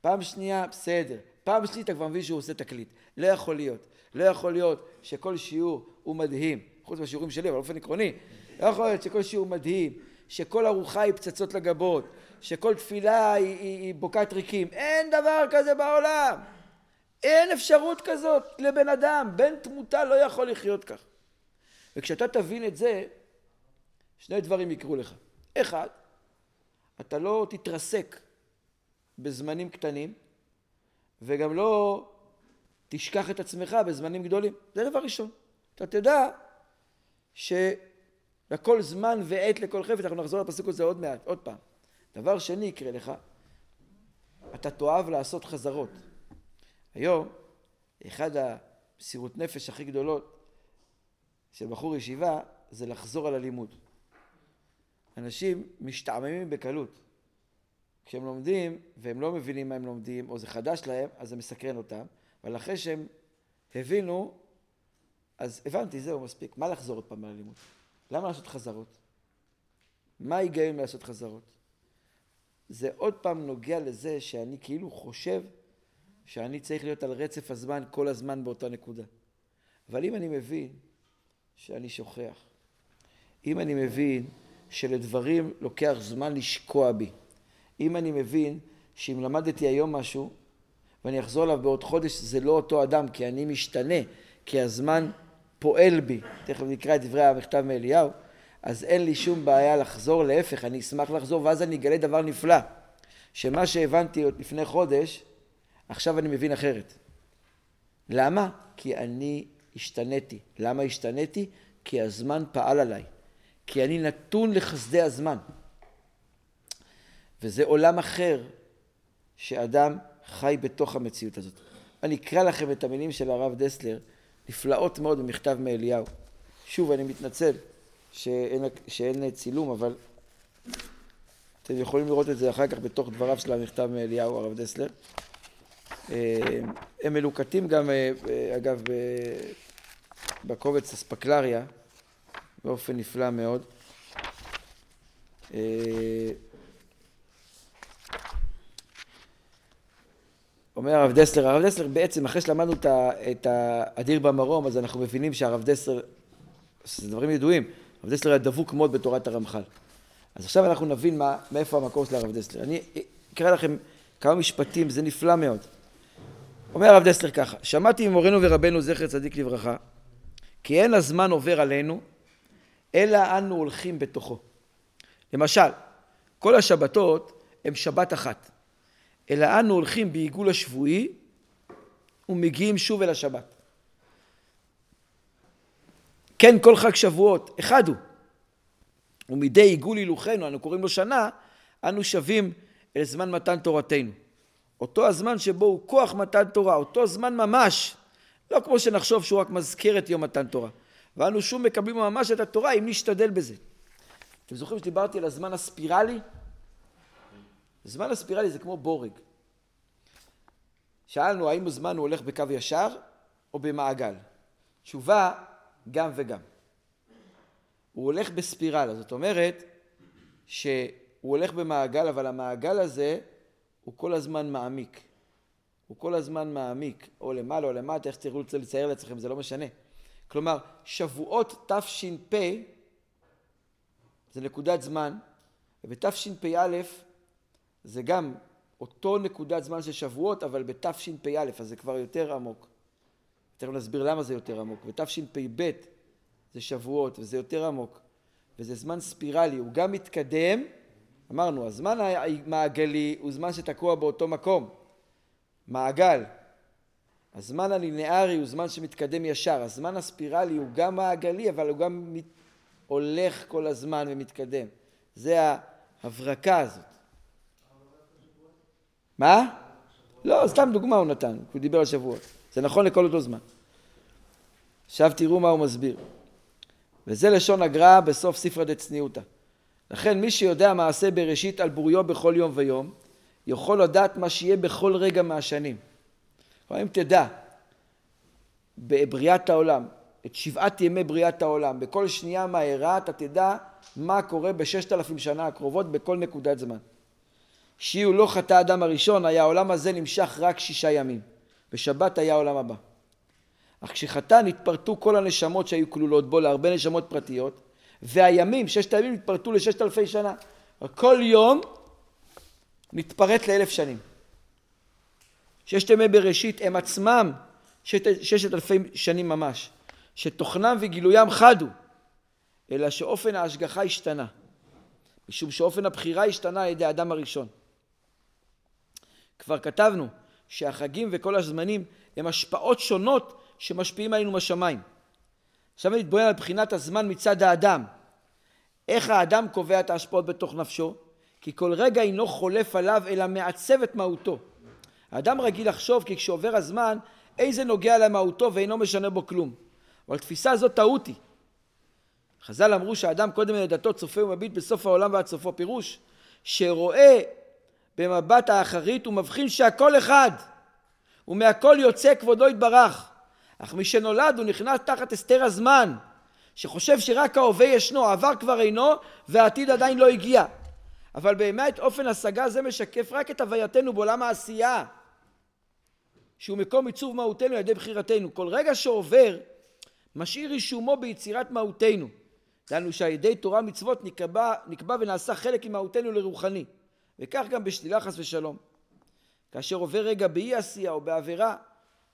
פעם שנייה בסדר, פעם שנייה אתה כבר מבין שהוא עושה תקליט. לא יכול להיות. לא יכול להיות שכל שיעור הוא מדהים, חוץ מהשיעורים שלי, אבל באופן עקרוני, לא יכול להיות שכל שיעור מדהים, שכל ארוחה היא פצצות לגבות, שכל תפילה היא, היא, היא בוקת ריקים. אין דבר כזה בעולם. אין אפשרות כזאת לבן אדם. בן תמותה לא יכול לחיות כך. וכשאתה תבין את זה, שני דברים יקרו לך. אחד, אתה לא תתרסק בזמנים קטנים, וגם לא תשכח את עצמך בזמנים גדולים. זה דבר ראשון. אתה תדע שלכל זמן ועת לכל חפץ, אנחנו נחזור לפסוק הזה עוד מעט, עוד פעם. דבר שני יקרה לך, אתה תאהב לעשות חזרות. היום, אחד המסירות נפש הכי גדולות של בחור ישיבה זה לחזור על הלימוד. אנשים משתעממים בקלות. כשהם לומדים והם לא מבינים מה הם לומדים, או זה חדש להם, אז זה מסקרן אותם, אבל אחרי שהם הבינו, אז הבנתי, זהו, מספיק. מה לחזור עוד פעם על הלימוד? למה לעשות חזרות? מה ההיגיון לעשות חזרות? זה עוד פעם נוגע לזה שאני כאילו חושב שאני צריך להיות על רצף הזמן כל הזמן באותה נקודה. אבל אם אני מבין שאני שוכח, אם אני מבין שלדברים לוקח זמן לשקוע בי, אם אני מבין שאם למדתי היום משהו ואני אחזור אליו בעוד חודש זה לא אותו אדם כי אני משתנה, כי הזמן פועל בי, תכף נקרא את דברי המכתב מאליהו, אז אין לי שום בעיה לחזור, להפך, אני אשמח לחזור ואז אני אגלה דבר נפלא, שמה שהבנתי עוד לפני חודש עכשיו אני מבין אחרת. למה? כי אני השתניתי. למה השתניתי? כי הזמן פעל עליי. כי אני נתון לחסדי הזמן. וזה עולם אחר שאדם חי בתוך המציאות הזאת. אני אקרא לכם את המילים של הרב דסלר, נפלאות מאוד במכתב מאליהו. שוב, אני מתנצל שאין, שאין צילום, אבל אתם יכולים לראות את זה אחר כך בתוך דבריו של המכתב מאליהו, הרב דסלר. אה, הם מלוקטים גם, אה, אה, אגב, בקובץ אספקלריה, באופן נפלא מאוד. אומר הרב דסלר, הרב דסלר בעצם, אחרי שלמדנו את האדיר במרום, אז אנחנו מבינים שהרב דסלר, זה דברים ידועים, הרב דסלר היה דבוק מאוד בתורת הרמח"ל. אז עכשיו אנחנו נבין מה, מאיפה המקור של הרב דסלר. אני אקרא לכם כמה משפטים, זה נפלא מאוד. אומר הרב דסלר ככה, שמעתי ממורנו ורבנו זכר צדיק לברכה, כי אין הזמן עובר עלינו, אלא אנו הולכים בתוכו. למשל, כל השבתות הן שבת אחת, אלא אנו הולכים בעיגול השבועי ומגיעים שוב אל השבת. כן, כל חג שבועות, אחד הוא. ומדי עיגול הילוכנו, אנו קוראים לו שנה, אנו שבים אל זמן מתן תורתנו. אותו הזמן שבו הוא כוח מתן תורה, אותו זמן ממש, לא כמו שנחשוב שהוא רק מזכיר את יום מתן תורה. ואנו שוב מקבלים ממש את התורה אם נשתדל בזה. אתם זוכרים שדיברתי על הזמן הספירלי? הזמן הספירלי זה כמו בורג. שאלנו האם הזמן הוא הולך בקו ישר או במעגל. תשובה, גם וגם. הוא הולך בספירלה, זאת אומרת שהוא הולך במעגל, אבל המעגל הזה הוא כל הזמן מעמיק. הוא כל הזמן מעמיק, או למעלה או למטה, איך שתראו לצייר לעצמכם, זה לא משנה. כלומר, שבועות תש"פ זה נקודת זמן, ובתשפ"א זה גם אותו נקודת זמן של שבועות, אבל בתשפ"א, אז זה כבר יותר עמוק. תכף נסביר למה זה יותר עמוק. בתשפ"ב זה שבועות, וזה יותר עמוק, וזה זמן ספירלי, הוא גם מתקדם, אמרנו, הזמן המעגלי הוא זמן שתקוע באותו מקום, מעגל. הזמן הלינארי הוא זמן שמתקדם ישר, הזמן הספירלי הוא גם מעגלי, אבל הוא גם מת... הולך כל הזמן ומתקדם. זה ההברקה הזאת. מה? לא, סתם דוגמה הוא נתן, הוא דיבר על שבועות. זה נכון לכל אותו זמן. עכשיו תראו מה הוא מסביר. וזה לשון הגר"א בסוף ספרא דצניעותא. לכן מי שיודע מעשה בראשית על בוריו בכל יום ויום, יכול לדעת מה שיהיה בכל רגע מהשנים. כלומר, אם תדע בבריאת העולם, את שבעת ימי בריאת העולם, בכל שנייה מהרה אתה תדע מה קורה בששת אלפים שנה הקרובות בכל נקודת זמן. שיהיו לא חטא האדם הראשון, היה העולם הזה נמשך רק שישה ימים. בשבת היה העולם הבא. אך כשחטא נתפרטו כל הנשמות שהיו כלולות בו להרבה נשמות פרטיות, והימים, ששת הימים נתפרטו לששת אלפי שנה. כל יום נתפרט לאלף שנים. ששת ימי בראשית הם עצמם ששת, ששת אלפי שנים ממש, שתוכנם וגילוים חדו, אלא שאופן ההשגחה השתנה, משום שאופן הבחירה השתנה על ידי האדם הראשון. כבר כתבנו שהחגים וכל הזמנים הם השפעות שונות שמשפיעים עלינו מהשמיים. עכשיו נתבונן על בחינת הזמן מצד האדם. איך האדם קובע את ההשפעות בתוך נפשו? כי כל רגע אינו חולף עליו אלא מעצב את מהותו. האדם רגיל לחשוב כי כשעובר הזמן איזה נוגע למהותו ואינו משנה בו כלום. אבל תפיסה זאת טעות היא. חז"ל אמרו שהאדם קודם לידתו צופה ומביט בסוף העולם ועד סופו. פירוש שרואה במבט האחרית ומבחין שהכל אחד ומהכל יוצא כבודו יתברך. אך משנולד הוא נכנס תחת הסתר הזמן שחושב שרק ההווה ישנו, העבר כבר אינו והעתיד עדיין לא הגיע. אבל באמת אופן השגה זה משקף רק את הווייתנו בעולם העשייה שהוא מקום עיצוב מהותנו על ידי בחירתנו. כל רגע שעובר משאיר רישומו ביצירת מהותנו. דהיינו שעל ידי תורה מצוות נקבע, נקבע ונעשה חלק ממהותנו לרוחני. וכך גם בשלילה חס ושלום. כאשר עובר רגע באי עשייה או בעבירה,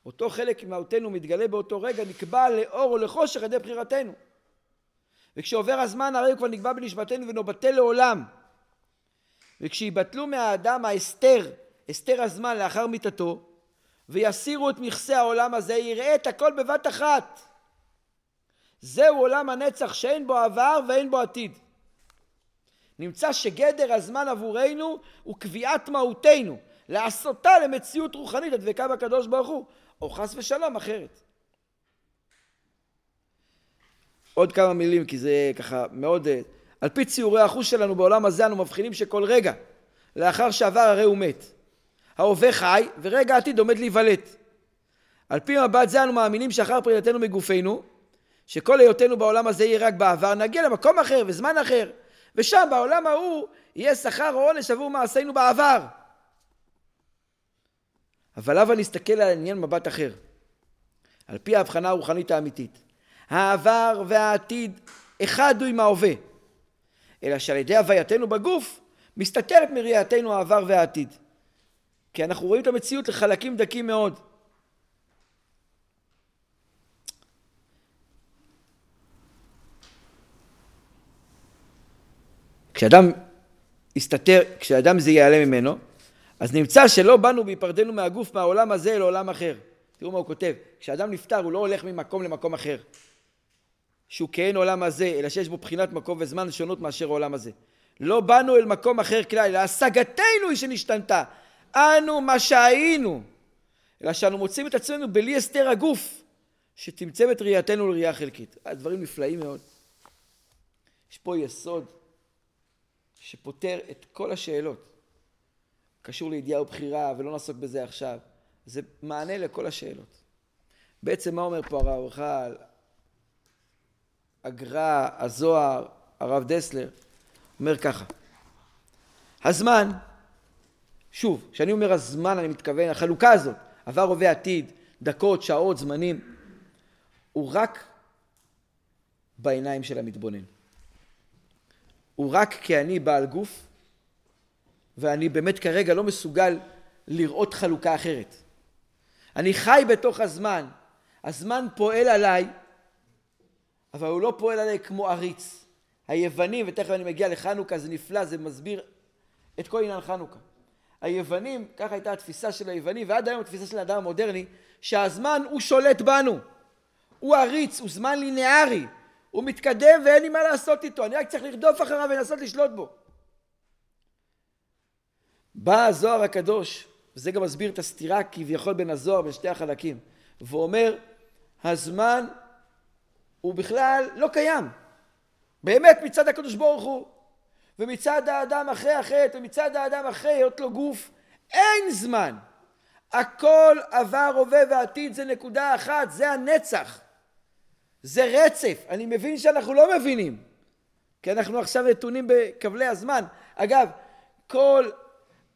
אותו חלק ממהותנו מתגלה באותו רגע, נקבע לאור או לחושך על ידי בחירתנו. וכשעובר הזמן הרי הוא כבר נקבע בנשמתנו ונובטל לעולם. וכשיבטלו מהאדם ההסתר, הסתר הזמן לאחר מיתתו, ויסירו את מכסה העולם הזה, יראה את הכל בבת אחת. זהו עולם הנצח שאין בו עבר ואין בו עתיד. נמצא שגדר הזמן עבורנו הוא קביעת מהותנו, לעשותה למציאות רוחנית הדבקה בקדוש ברוך הוא, או חס ושלום אחרת. עוד כמה מילים כי זה ככה מאוד... אה, על פי ציורי החוש שלנו בעולם הזה אנו מבחינים שכל רגע לאחר שעבר הרי הוא מת. ההווה חי ורגע העתיד עומד להיוולט. על פי מבט זה אנו מאמינים שאחר פרידתנו מגופנו שכל היותנו בעולם הזה יהיה רק בעבר נגיע למקום אחר וזמן אחר ושם בעולם ההוא יהיה שכר או עונש עבור מעשינו בעבר. אבל הבה נסתכל על העניין מבט אחר, על פי ההבחנה הרוחנית האמיתית. העבר והעתיד אחד הוא עם ההווה, אלא שעל ידי הווייתנו בגוף מסתתרת מראייתנו העבר והעתיד. כי אנחנו רואים את המציאות לחלקים דקים מאוד. כשאדם יסתתר, כשאדם זה ייעלם ממנו, אז נמצא שלא באנו בהיפרדנו מהגוף מהעולם הזה לעולם אחר. תראו מה הוא כותב, כשאדם נפטר הוא לא הולך ממקום למקום אחר. שהוא כאין עולם הזה, אלא שיש בו בחינת מקום וזמן שונות מאשר העולם הזה. לא באנו אל מקום אחר כלל, אלא השגתנו היא שנשתנתה. אנו מה שהיינו. אלא שאנו מוצאים את עצמנו בלי הסתר הגוף, שצמצם את ראייתנו לראייה חלקית. דברים נפלאים מאוד. יש פה יסוד שפותר את כל השאלות. קשור לידיעה ובחירה, ולא נעסוק בזה עכשיו. זה מענה לכל השאלות. בעצם מה אומר פה הרב אורחל, הגר"א, הזוהר, הרב דסלר? אומר ככה, הזמן, שוב, כשאני אומר הזמן אני מתכוון, החלוקה הזאת, עבר, הווה, עתיד, דקות, שעות, זמנים, הוא רק בעיניים של המתבונן. הוא רק כי אני בעל גוף, ואני באמת כרגע לא מסוגל לראות חלוקה אחרת. אני חי בתוך הזמן, הזמן פועל עליי, אבל הוא לא פועל עליי כמו עריץ. היוונים, ותכף אני מגיע לחנוכה, זה נפלא, זה מסביר את כל עניין חנוכה. היוונים, ככה הייתה התפיסה של היוונים, ועד היום התפיסה של האדם המודרני, שהזמן הוא שולט בנו. הוא עריץ, הוא זמן לינארי, הוא מתקדם ואין לי מה לעשות איתו, אני רק צריך לרדוף אחריו ולנסות לשלוט בו. בא הזוהר הקדוש, וזה גם מסביר את הסתירה כביכול בין הזוהר בין שתי החלקים, ואומר, הזמן הוא בכלל לא קיים. באמת מצד הקדוש ברוך הוא, ומצד האדם אחרי החטא, ומצד האדם אחרי היות לו גוף, אין זמן. הכל עבר, הווה ועתיד זה נקודה אחת, זה הנצח. זה רצף. אני מבין שאנחנו לא מבינים, כי אנחנו עכשיו נתונים בכבלי הזמן. אגב, כל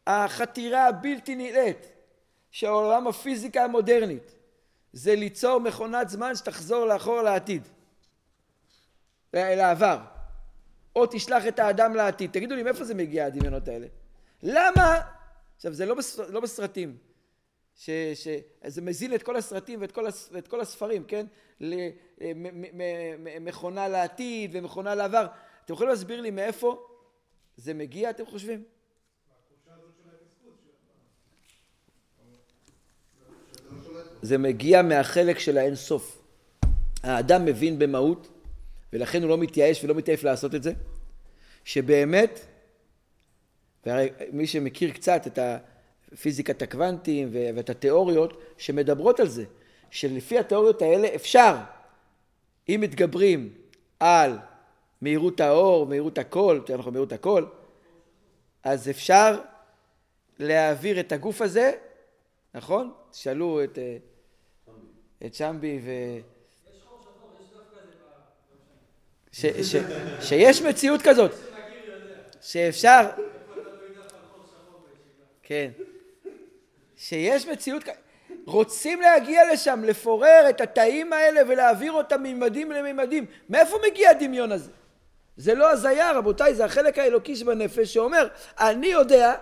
החתירה הבלתי נראית של עולם הפיזיקה המודרנית זה ליצור מכונת זמן שתחזור לאחור לעתיד, לעבר. או תשלח את האדם לעתיד. תגידו לי, מאיפה זה מגיע הדמיונות האלה? למה? עכשיו, זה לא, בס... לא בסרטים. שזה מזין את כל הסרטים ואת כל, הס, ואת כל הספרים, כן? למכונה לעתיד ומכונה לעבר. אתם יכולים להסביר לי מאיפה זה מגיע, אתם חושבים? זה מגיע מהחלק של האין סוף. האדם מבין במהות, ולכן הוא לא מתייאש ולא מתעייף לעשות את זה, שבאמת, והרי מי שמכיר קצת את ה... פיזיקת הקוונטים ואת התיאוריות שמדברות על זה, שלפי התיאוריות האלה אפשר, אם מתגברים על מהירות האור, מהירות הקול, יותר נכון מהירות הקול, אז אפשר להעביר את הגוף הזה, נכון? תשאלו את, אה, את שמבי ו... ש, ש, שיש מציאות כזאת, שאפשר... כן. שיש מציאות, רוצים להגיע לשם, לפורר את התאים האלה ולהעביר אותם מממדים לממדים. מאיפה מגיע הדמיון הזה? זה לא הזיה, רבותיי, זה החלק האלוקי שבנפש שאומר, אני יודע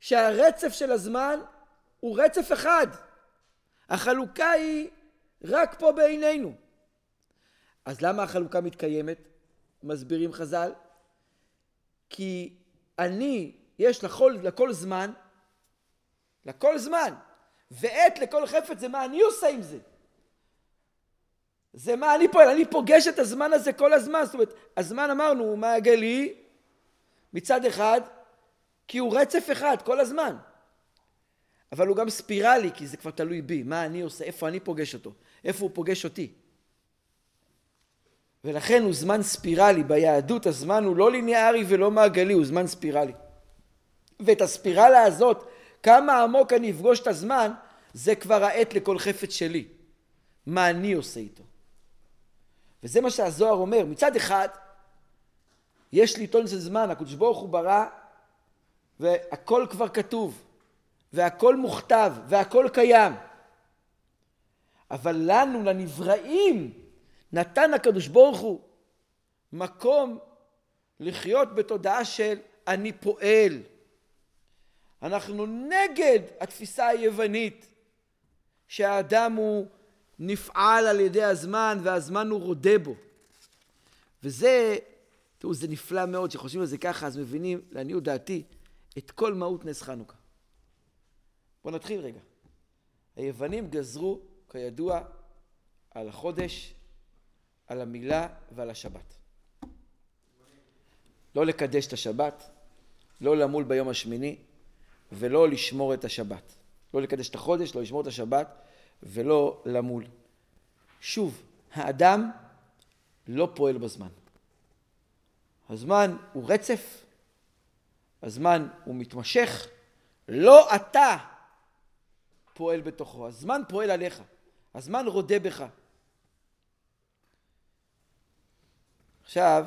שהרצף של הזמן הוא רצף אחד. החלוקה היא רק פה בעינינו. אז למה החלוקה מתקיימת? מסבירים חז"ל. כי אני, יש לכל, לכל זמן לכל זמן. ועת לכל חפץ זה מה אני עושה עם זה. זה מה אני פועל, אני פוגש את הזמן הזה כל הזמן. זאת אומרת, הזמן אמרנו הוא מעגלי מצד אחד, כי הוא רצף אחד כל הזמן. אבל הוא גם ספירלי, כי זה כבר תלוי בי, מה אני עושה, איפה אני פוגש אותו, איפה הוא פוגש אותי. ולכן הוא זמן ספירלי. ביהדות הזמן הוא לא ליניארי ולא מעגלי, הוא זמן ספירלי. ואת הספירלה הזאת כמה עמוק אני אפגוש את הזמן, זה כבר העת לכל חפץ שלי. מה אני עושה איתו. וזה מה שהזוהר אומר. מצד אחד, יש לי טון של זמן, הקדוש ברוך הוא ברא, והכל כבר כתוב, והכל מוכתב, והכל קיים. אבל לנו, לנבראים, נתן הקדוש ברוך הוא מקום לחיות בתודעה של אני פועל, אנחנו נגד התפיסה היוונית שהאדם הוא נפעל על ידי הזמן והזמן הוא רודה בו. וזה תראו, זה נפלא מאוד, כשחושבים על זה ככה, אז מבינים, לעניות דעתי, את כל מהות נס חנוכה. בואו נתחיל רגע. היוונים גזרו, כידוע, על החודש, על המילה ועל השבת. לא לקדש את השבת, לא למול ביום השמיני, ולא לשמור את השבת. לא לקדש את החודש, לא לשמור את השבת, ולא למול. שוב, האדם לא פועל בזמן. הזמן הוא רצף, הזמן הוא מתמשך, לא אתה פועל בתוכו, הזמן פועל עליך, הזמן רודה בך. עכשיו,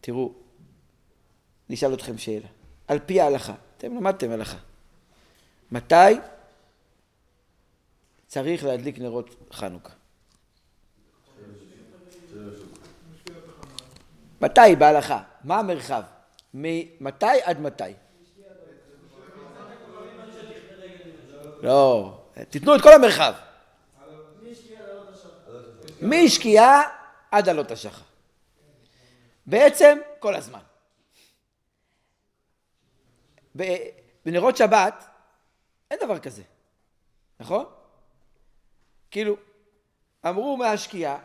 תראו, נשאל אתכם שאלה. על פי ההלכה, אתם למדתם הלכה. מתי צריך להדליק נרות חנוכה? מתי בהלכה? מה המרחב? ממתי עד מתי? לא, תיתנו את כל המרחב. משקיעה עד עלות השחר. בעצם כל הזמן. בנרות שבת אין דבר כזה, נכון? כאילו, אמרו מהשקיעה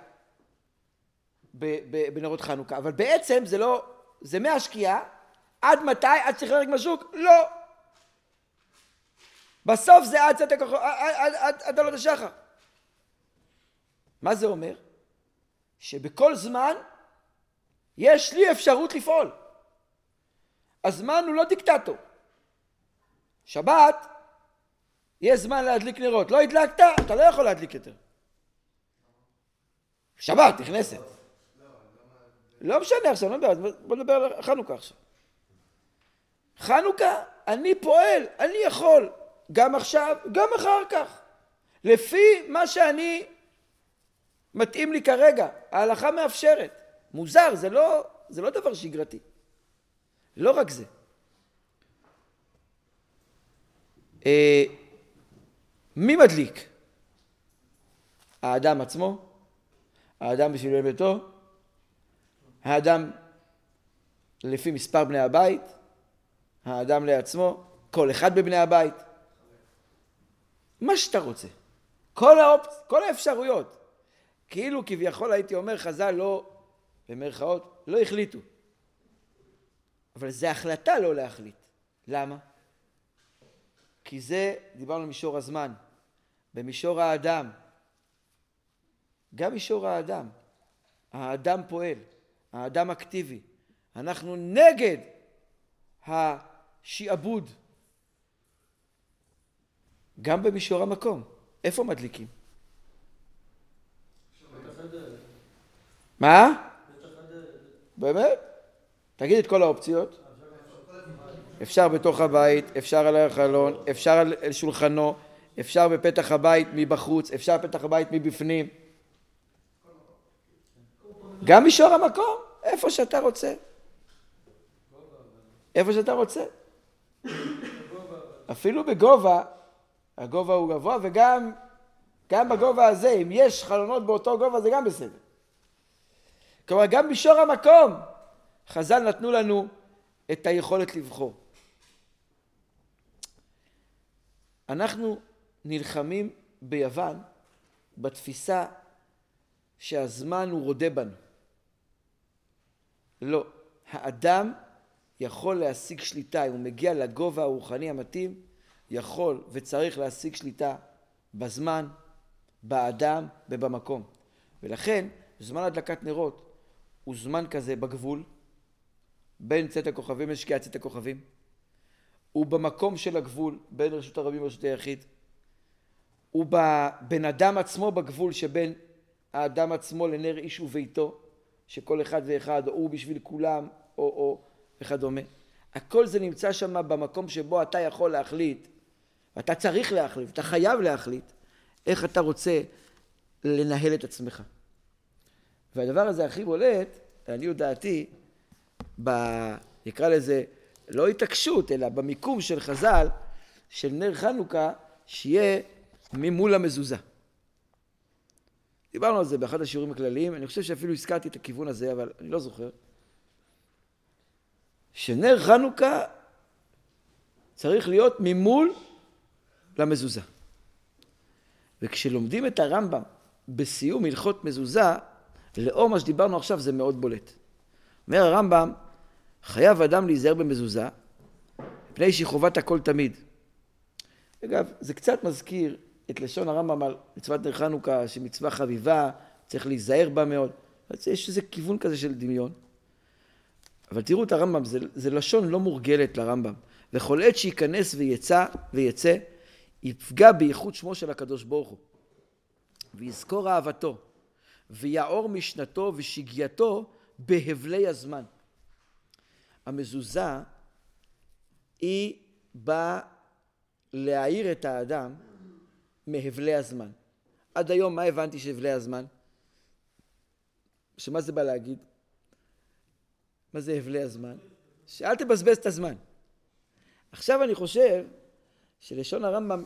בנרות חנוכה, אבל בעצם זה לא, זה מהשקיעה עד מתי? עד שצריך לרק משוק? לא. בסוף זה עד צאת הכוחות, עד עלות השחר. מה זה אומר? שבכל זמן יש לי אפשרות לפעול. הזמן הוא לא דיקטטור. שבת, יש זמן להדליק נרות. לא הדלקת, אתה לא יכול להדליק יותר. שבת נכנסת. לא משנה עכשיו, לא מדבר, בוא נדבר על חנוכה עכשיו. חנוכה, אני פועל, אני יכול, גם עכשיו, גם אחר כך. לפי מה שאני מתאים לי כרגע, ההלכה מאפשרת. מוזר, זה לא, זה לא דבר שגרתי. לא רק זה. אה, מי מדליק? האדם עצמו? האדם בשביל ביתו? האדם לפי מספר בני הבית? האדם לעצמו? כל אחד בבני הבית? מה שאתה רוצה. כל, האופ... כל האפשרויות. כאילו כביכול הייתי אומר חז"ל לא, במרכאות, לא החליטו. אבל זו החלטה לא להחליט. למה? כי זה, דיברנו מישור הזמן, במישור האדם. גם מישור האדם. האדם פועל, האדם אקטיבי. אנחנו נגד השעבוד. גם במישור המקום. איפה מדליקים? מה? באמת? תגיד את כל האופציות. אפשר בתוך הבית, אפשר על החלון, אפשר על שולחנו, אפשר בפתח הבית מבחוץ, אפשר בפתח הבית מבפנים. גם מישור המקום, איפה שאתה רוצה. איפה שאתה רוצה. אפילו בגובה, הגובה הוא גבוה, וגם גם בגובה הזה, אם יש חלונות באותו גובה זה גם בסדר. כלומר, גם מישור המקום, חז"ל נתנו לנו את היכולת לבחור. אנחנו נלחמים ביוון בתפיסה שהזמן הוא רודה בנו. לא, האדם יכול להשיג שליטה, אם הוא מגיע לגובה הרוחני המתאים, יכול וצריך להשיג שליטה בזמן, באדם ובמקום. ולכן, זמן הדלקת נרות הוא זמן כזה בגבול, בין צאת הכוכבים לשקיעת צאת הכוכבים. הוא במקום של הגבול בין רשות הרבים לרשות היחיד. הוא בבן אדם עצמו בגבול שבין האדם עצמו לנר איש וביתו, שכל אחד ואחד, הוא בשביל כולם, או, או וכדומה. הכל זה נמצא שם במקום שבו אתה יכול להחליט, ואתה צריך להחליט, אתה חייב להחליט, איך אתה רוצה לנהל את עצמך. והדבר הזה הכי בולט, לעניות דעתי, ב... נקרא לזה לא התעקשות, אלא במיקום של חז"ל, של נר חנוכה, שיהיה ממול המזוזה. דיברנו על זה באחד השיעורים הכלליים, אני חושב שאפילו הזכרתי את הכיוון הזה, אבל אני לא זוכר. שנר חנוכה צריך להיות ממול למזוזה. וכשלומדים את הרמב"ם בסיום הלכות מזוזה, לאור מה שדיברנו עכשיו זה מאוד בולט. אומר הרמב"ם, חייב אדם להיזהר במזוזה, מפני שהיא חובת הכל תמיד. אגב, זה קצת מזכיר את לשון הרמב"ם על מצוות נר חנוכה, שמצווה חביבה, צריך להיזהר בה מאוד. אז יש איזה כיוון כזה של דמיון. אבל תראו את הרמב"ם, זה, זה לשון לא מורגלת לרמב"ם. וכל עת שייכנס ויצא, ויצא, יפגע בייחוד שמו של הקדוש ברוך הוא. ויזכור אהבתו, ויעור משנתו ושגייתו בהבלי הזמן. המזוזה היא באה להעיר את האדם מהבלי הזמן. עד היום מה הבנתי שהבלי הזמן? שמה זה בא להגיד? מה זה הבלי הזמן? שאל תבזבז את הזמן. עכשיו אני חושב שלשון הרמב"ם,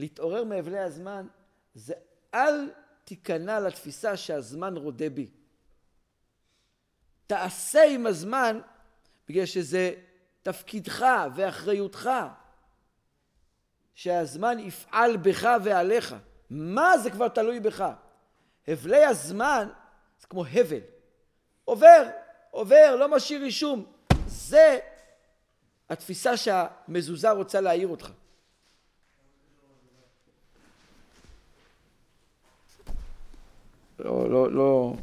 להתעורר מהבלי הזמן, זה אל תיכנע לתפיסה שהזמן רודה בי. תעשה עם הזמן, בגלל שזה תפקידך ואחריותך, שהזמן יפעל בך ועליך. מה זה כבר תלוי בך? הבלי הזמן זה כמו הבל. עובר, עובר, לא משאיר רישום. זה התפיסה שהמזוזה רוצה להעיר אותך. לא, לא, לא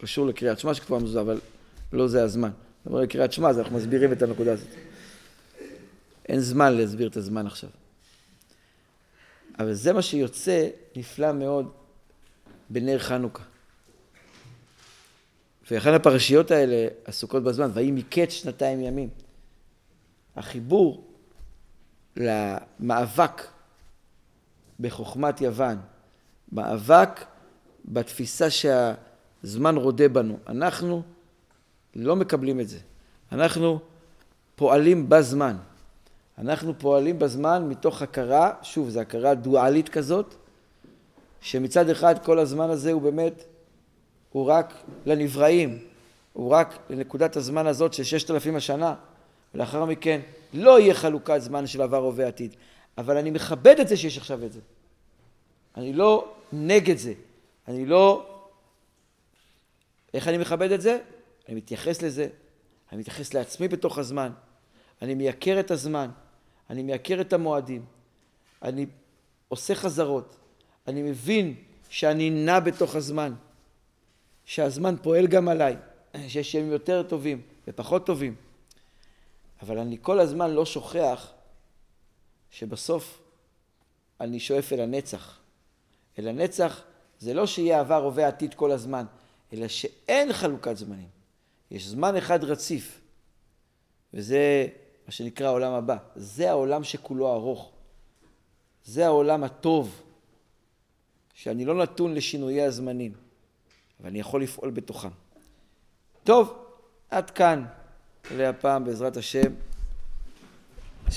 קשור לקריאת שמע שכבר מזוזה, אבל לא זה הזמן. זאת אומרת, לקריאת שמע, אז אנחנו מסבירים את הנקודה הזאת. אין זמן להסביר את הזמן עכשיו. אבל זה מה שיוצא נפלא מאוד בנר חנוכה. ואחת הפרשיות האלה עסוקות בזמן, ויהי מקץ שנתיים ימים. החיבור למאבק בחוכמת יוון, מאבק בתפיסה שהזמן רודה בנו. אנחנו לא מקבלים את זה. אנחנו פועלים בזמן. אנחנו פועלים בזמן מתוך הכרה, שוב, זו הכרה דואלית כזאת, שמצד אחד כל הזמן הזה הוא באמת, הוא רק לנבראים, הוא רק לנקודת הזמן הזאת של ששת אלפים השנה, ולאחר מכן לא יהיה חלוקת זמן של עבר, הווה, עתיד. אבל אני מכבד את זה שיש עכשיו את זה. אני לא נגד זה. אני לא... איך אני מכבד את זה? אני מתייחס לזה, אני מתייחס לעצמי בתוך הזמן, אני מייקר את הזמן, אני מייקר את המועדים, אני עושה חזרות, אני מבין שאני נע בתוך הזמן, שהזמן פועל גם עליי, *clears throat* שיש ימים יותר טובים ופחות טובים, אבל אני כל הזמן לא שוכח שבסוף אני שואף אל הנצח. אל הנצח זה לא שיהיה עבר, הווה, עתיד כל הזמן, אלא שאין חלוקת זמנים. יש זמן אחד רציף, וזה מה שנקרא העולם הבא. זה העולם שכולו ארוך. זה העולם הטוב, שאני לא נתון לשינויי הזמנים, אבל אני יכול לפעול בתוכם. טוב, עד כאן להפעם בעזרת השם.